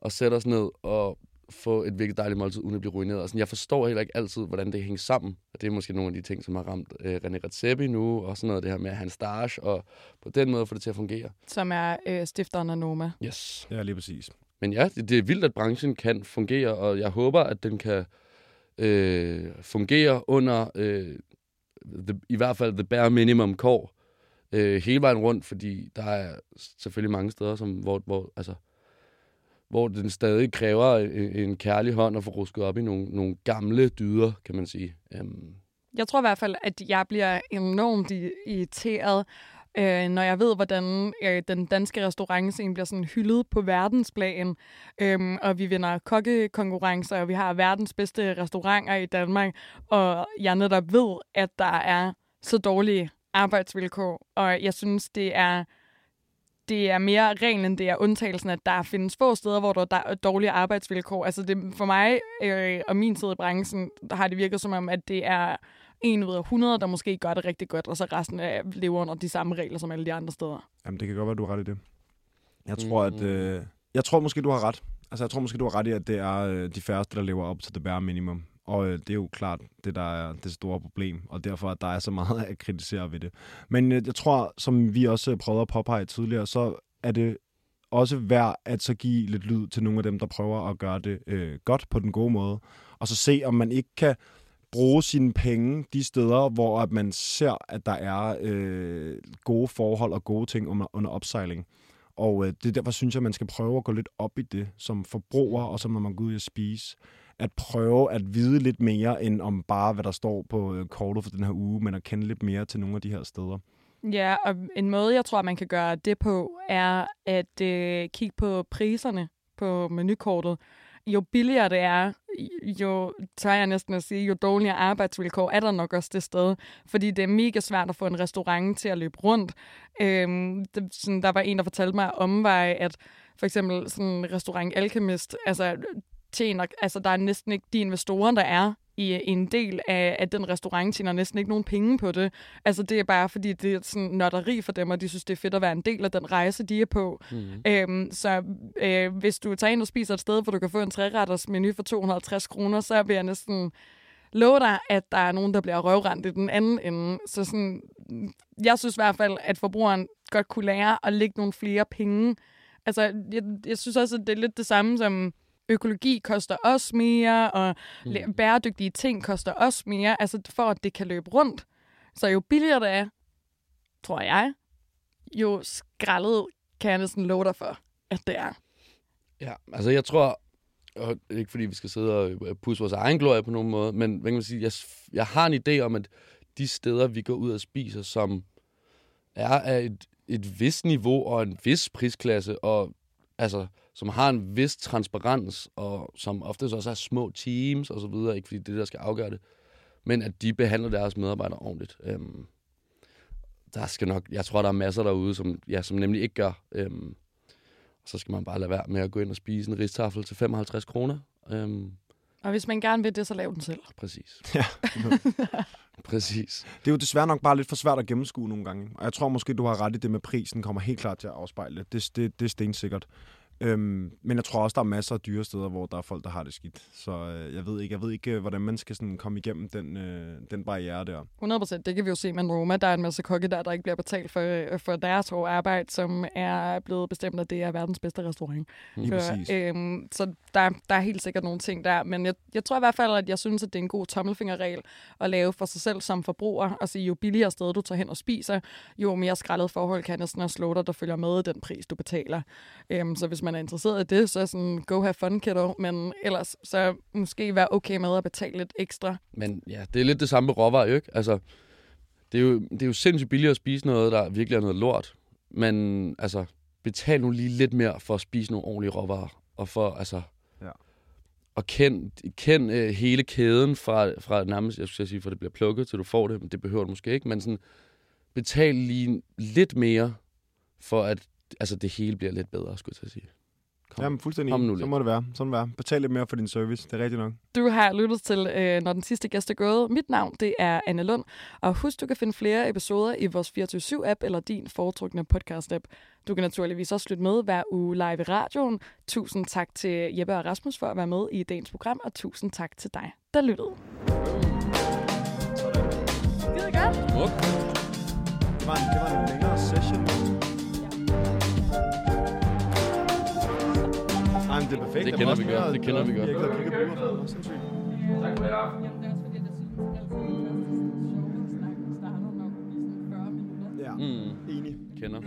[SPEAKER 3] og sætte os ned og få et virkelig dejligt måltid, uden at blive ruineret. Og sådan, jeg forstår heller ikke altid, hvordan det hænger sammen. Og det er måske nogle af de ting, som har ramt øh, René Redzepi nu, og sådan noget det her med hans stage, og på den måde få det til at fungere.
[SPEAKER 2] Som er øh, stifteren af Noma.
[SPEAKER 3] Yes.
[SPEAKER 4] Ja, lige præcis.
[SPEAKER 3] Men ja, det, det er vildt, at branchen kan fungere, og jeg håber, at den kan øh, fungere under øh, the, i hvert fald the bare minimum kår øh, hele vejen rundt, fordi der er selvfølgelig mange steder, som, hvor, hvor, altså, hvor den stadig kræver en, en kærlig hånd at få rusket op i nogle, nogle gamle dyder, kan man sige. Um,
[SPEAKER 2] Jeg tror i hvert fald, at jeg bliver enormt irriteret, øh, når jeg ved, hvordan øh, den danske restaurantscene bliver sådan hyldet på verdensplan, øh, og vi vinder kokkekonkurrencer, og vi har verdens bedste restauranter i Danmark, og jeg netop ved, at der er så dårlige arbejdsvilkår, og jeg synes, det er det er mere reglen, end det er undtagelsen, at der findes få steder, hvor der er dårlige arbejdsvilkår. Altså det, for mig øh, og min tid i branchen, der har det virket som om, at det er en ud af 100, der måske gør det rigtig godt, og så resten af lever under de samme regler som alle de andre steder.
[SPEAKER 4] Jamen, det kan godt være, du har ret i det. Jeg tror, at... Øh, jeg tror måske, du har ret. Altså, jeg tror måske, du har ret i, at det er øh, de færreste, der lever op til det bare minimum. Og øh, det er jo klart det, der er det store problem, og derfor, at der er så meget at kritisere ved det. Men øh, jeg tror, som vi også øh, prøvede at påpege tidligere, så er det også værd at så give lidt lyd til nogle af dem, der prøver at gøre det øh, godt på den gode måde. Og så se, om man ikke kan bruge sine penge de steder, hvor at man ser, at der er øh, gode forhold og gode ting under, under opsejling. Og øh, det er derfor, synes jeg, man skal prøve at gå lidt op i det som forbruger, og så når man går ud og spise. At prøve at vide lidt mere, end om bare, hvad der står på øh, kortet for den her uge, men at kende lidt mere til nogle af de her steder.
[SPEAKER 2] Ja, og en måde, jeg tror, man kan gøre det på, er at øh, kigge på priserne på menukortet. Jo billigere det er, jo, tør jeg næsten at sige, jo dårligere arbejdsvilkår er der nok også det sted. Fordi det er mega svært at få en restaurant til at løbe rundt. Øhm, det, sådan, der var en, der fortalte mig omvej, at for eksempel sådan restaurant Alchemist, altså tjener, altså der er næsten ikke de investorer, der er i en del af, af den restaurant, tjener næsten ikke nogen penge på det. Altså det er bare fordi, det er sådan nørderi for dem, og de synes, det er fedt at være en del af den rejse, de er på.
[SPEAKER 3] mm.
[SPEAKER 2] Øhm, så øh, hvis du tager ind og spiser et sted, hvor du kan få en træretters menu for 250 kroner, så vil jeg næsten love dig, at der er nogen, der bliver røvrendt i den anden ende. Så sådan, jeg synes i hvert fald, at forbrugeren godt kunne lære at lægge nogle flere penge. Altså, jeg, jeg synes også, at det er lidt det samme som økologi koster også mere, og mm. bæredygtige ting koster også mere, altså for at det kan løbe rundt. Så jo billigere det er, tror jeg, jo skrællet kan jeg næsten love dig for, at det er.
[SPEAKER 3] Ja, altså jeg tror, og ikke fordi vi skal sidde og pusse vores egen glorie på nogen måde, men hvad kan man sige, jeg, jeg har en idé om, at de steder, vi går ud og spiser, som er af et, et vis niveau og en vis prisklasse, og altså, som har en vis transparens, og som ofte også er små teams og så videre, ikke fordi det er det, der skal afgøre det, men at de behandler deres medarbejdere ordentligt. Øhm, der skal nok, jeg tror, der er masser derude, som, ja, som nemlig ikke gør. Øhm, så skal man bare lade være med at gå ind og spise en ristafel til 55 kroner. Øhm,
[SPEAKER 2] og hvis man gerne vil det, så lav den selv.
[SPEAKER 3] Præcis.
[SPEAKER 4] Ja.
[SPEAKER 3] Præcis.
[SPEAKER 4] Det er jo desværre nok bare lidt for svært at gennemskue nogle gange. Og jeg tror måske, du har ret i det med prisen, kommer helt klart til at afspejle det. Det, det, det er stensikkert. Øhm, men jeg tror også, der er masser af dyre steder, hvor der er folk, der har det skidt. Så øh, jeg ved ikke, jeg ved ikke, øh, hvordan man skal sådan komme igennem den, øh, den barriere der.
[SPEAKER 2] 100 procent. Det kan vi jo se med Roma. Der er en masse kokke der, der ikke bliver betalt for, øh, for deres hårde arbejde, som er blevet bestemt, at det er verdens bedste restaurant.
[SPEAKER 4] Lige præcis.
[SPEAKER 2] øhm, så der, der er helt sikkert nogle ting der. Men jeg, jeg tror i hvert fald, at jeg synes, at det er en god tommelfingerregel at lave for sig selv som forbruger. Og sige, jo billigere sted du tager hen og spiser, jo mere skrællet forhold kan næsten også slå dig, der følger med den pris, du betaler. Øhm, så hvis man er interesseret i det, så er sådan, go have fun, kiddo. Men ellers, så måske være okay med at betale lidt ekstra.
[SPEAKER 3] Men ja, det er lidt det samme med råvarer, jo ikke? Altså, det er jo, det er jo sindssygt billigt at spise noget, der virkelig er noget lort. Men altså, betal nu lige lidt mere for at spise nogle ordentlige råvarer. Og for, altså...
[SPEAKER 4] Ja.
[SPEAKER 3] Og kend, kend øh, hele kæden fra, fra nærmest, jeg skulle sige, for det bliver plukket, til du får det, men det behøver du måske ikke. Men sådan, betal lige lidt mere, for at altså, det hele bliver lidt bedre, skulle jeg sige. Kom.
[SPEAKER 4] Jamen, fuldstændig.
[SPEAKER 3] Kom nu
[SPEAKER 4] Så
[SPEAKER 3] lidt.
[SPEAKER 4] må det være. Sådan være. Betal lidt mere for din service. Det er rigtigt nok.
[SPEAKER 2] Du har lyttet til, øh, når den sidste gæst er gået. Mit navn, det er Anne Lund. Og husk, du kan finde flere episoder i vores 24-7-app eller din foretrukne podcast-app. Du kan naturligvis også lytte med hver uge live i radioen. Tusind tak til Jeppe og Rasmus for at være med i dagens program, og tusind tak til dig, der lyttede. Skide godt.
[SPEAKER 4] Det var en, det var en længere session. Det er perfekt.
[SPEAKER 3] Det
[SPEAKER 4] Der
[SPEAKER 3] kender vi godt. Det kender vi godt.
[SPEAKER 4] Jeg kan kigge på uret. Sindssygt.
[SPEAKER 1] Tak for
[SPEAKER 2] 40 minutter.
[SPEAKER 4] Ja,
[SPEAKER 3] Mm,
[SPEAKER 4] enig.
[SPEAKER 3] kender.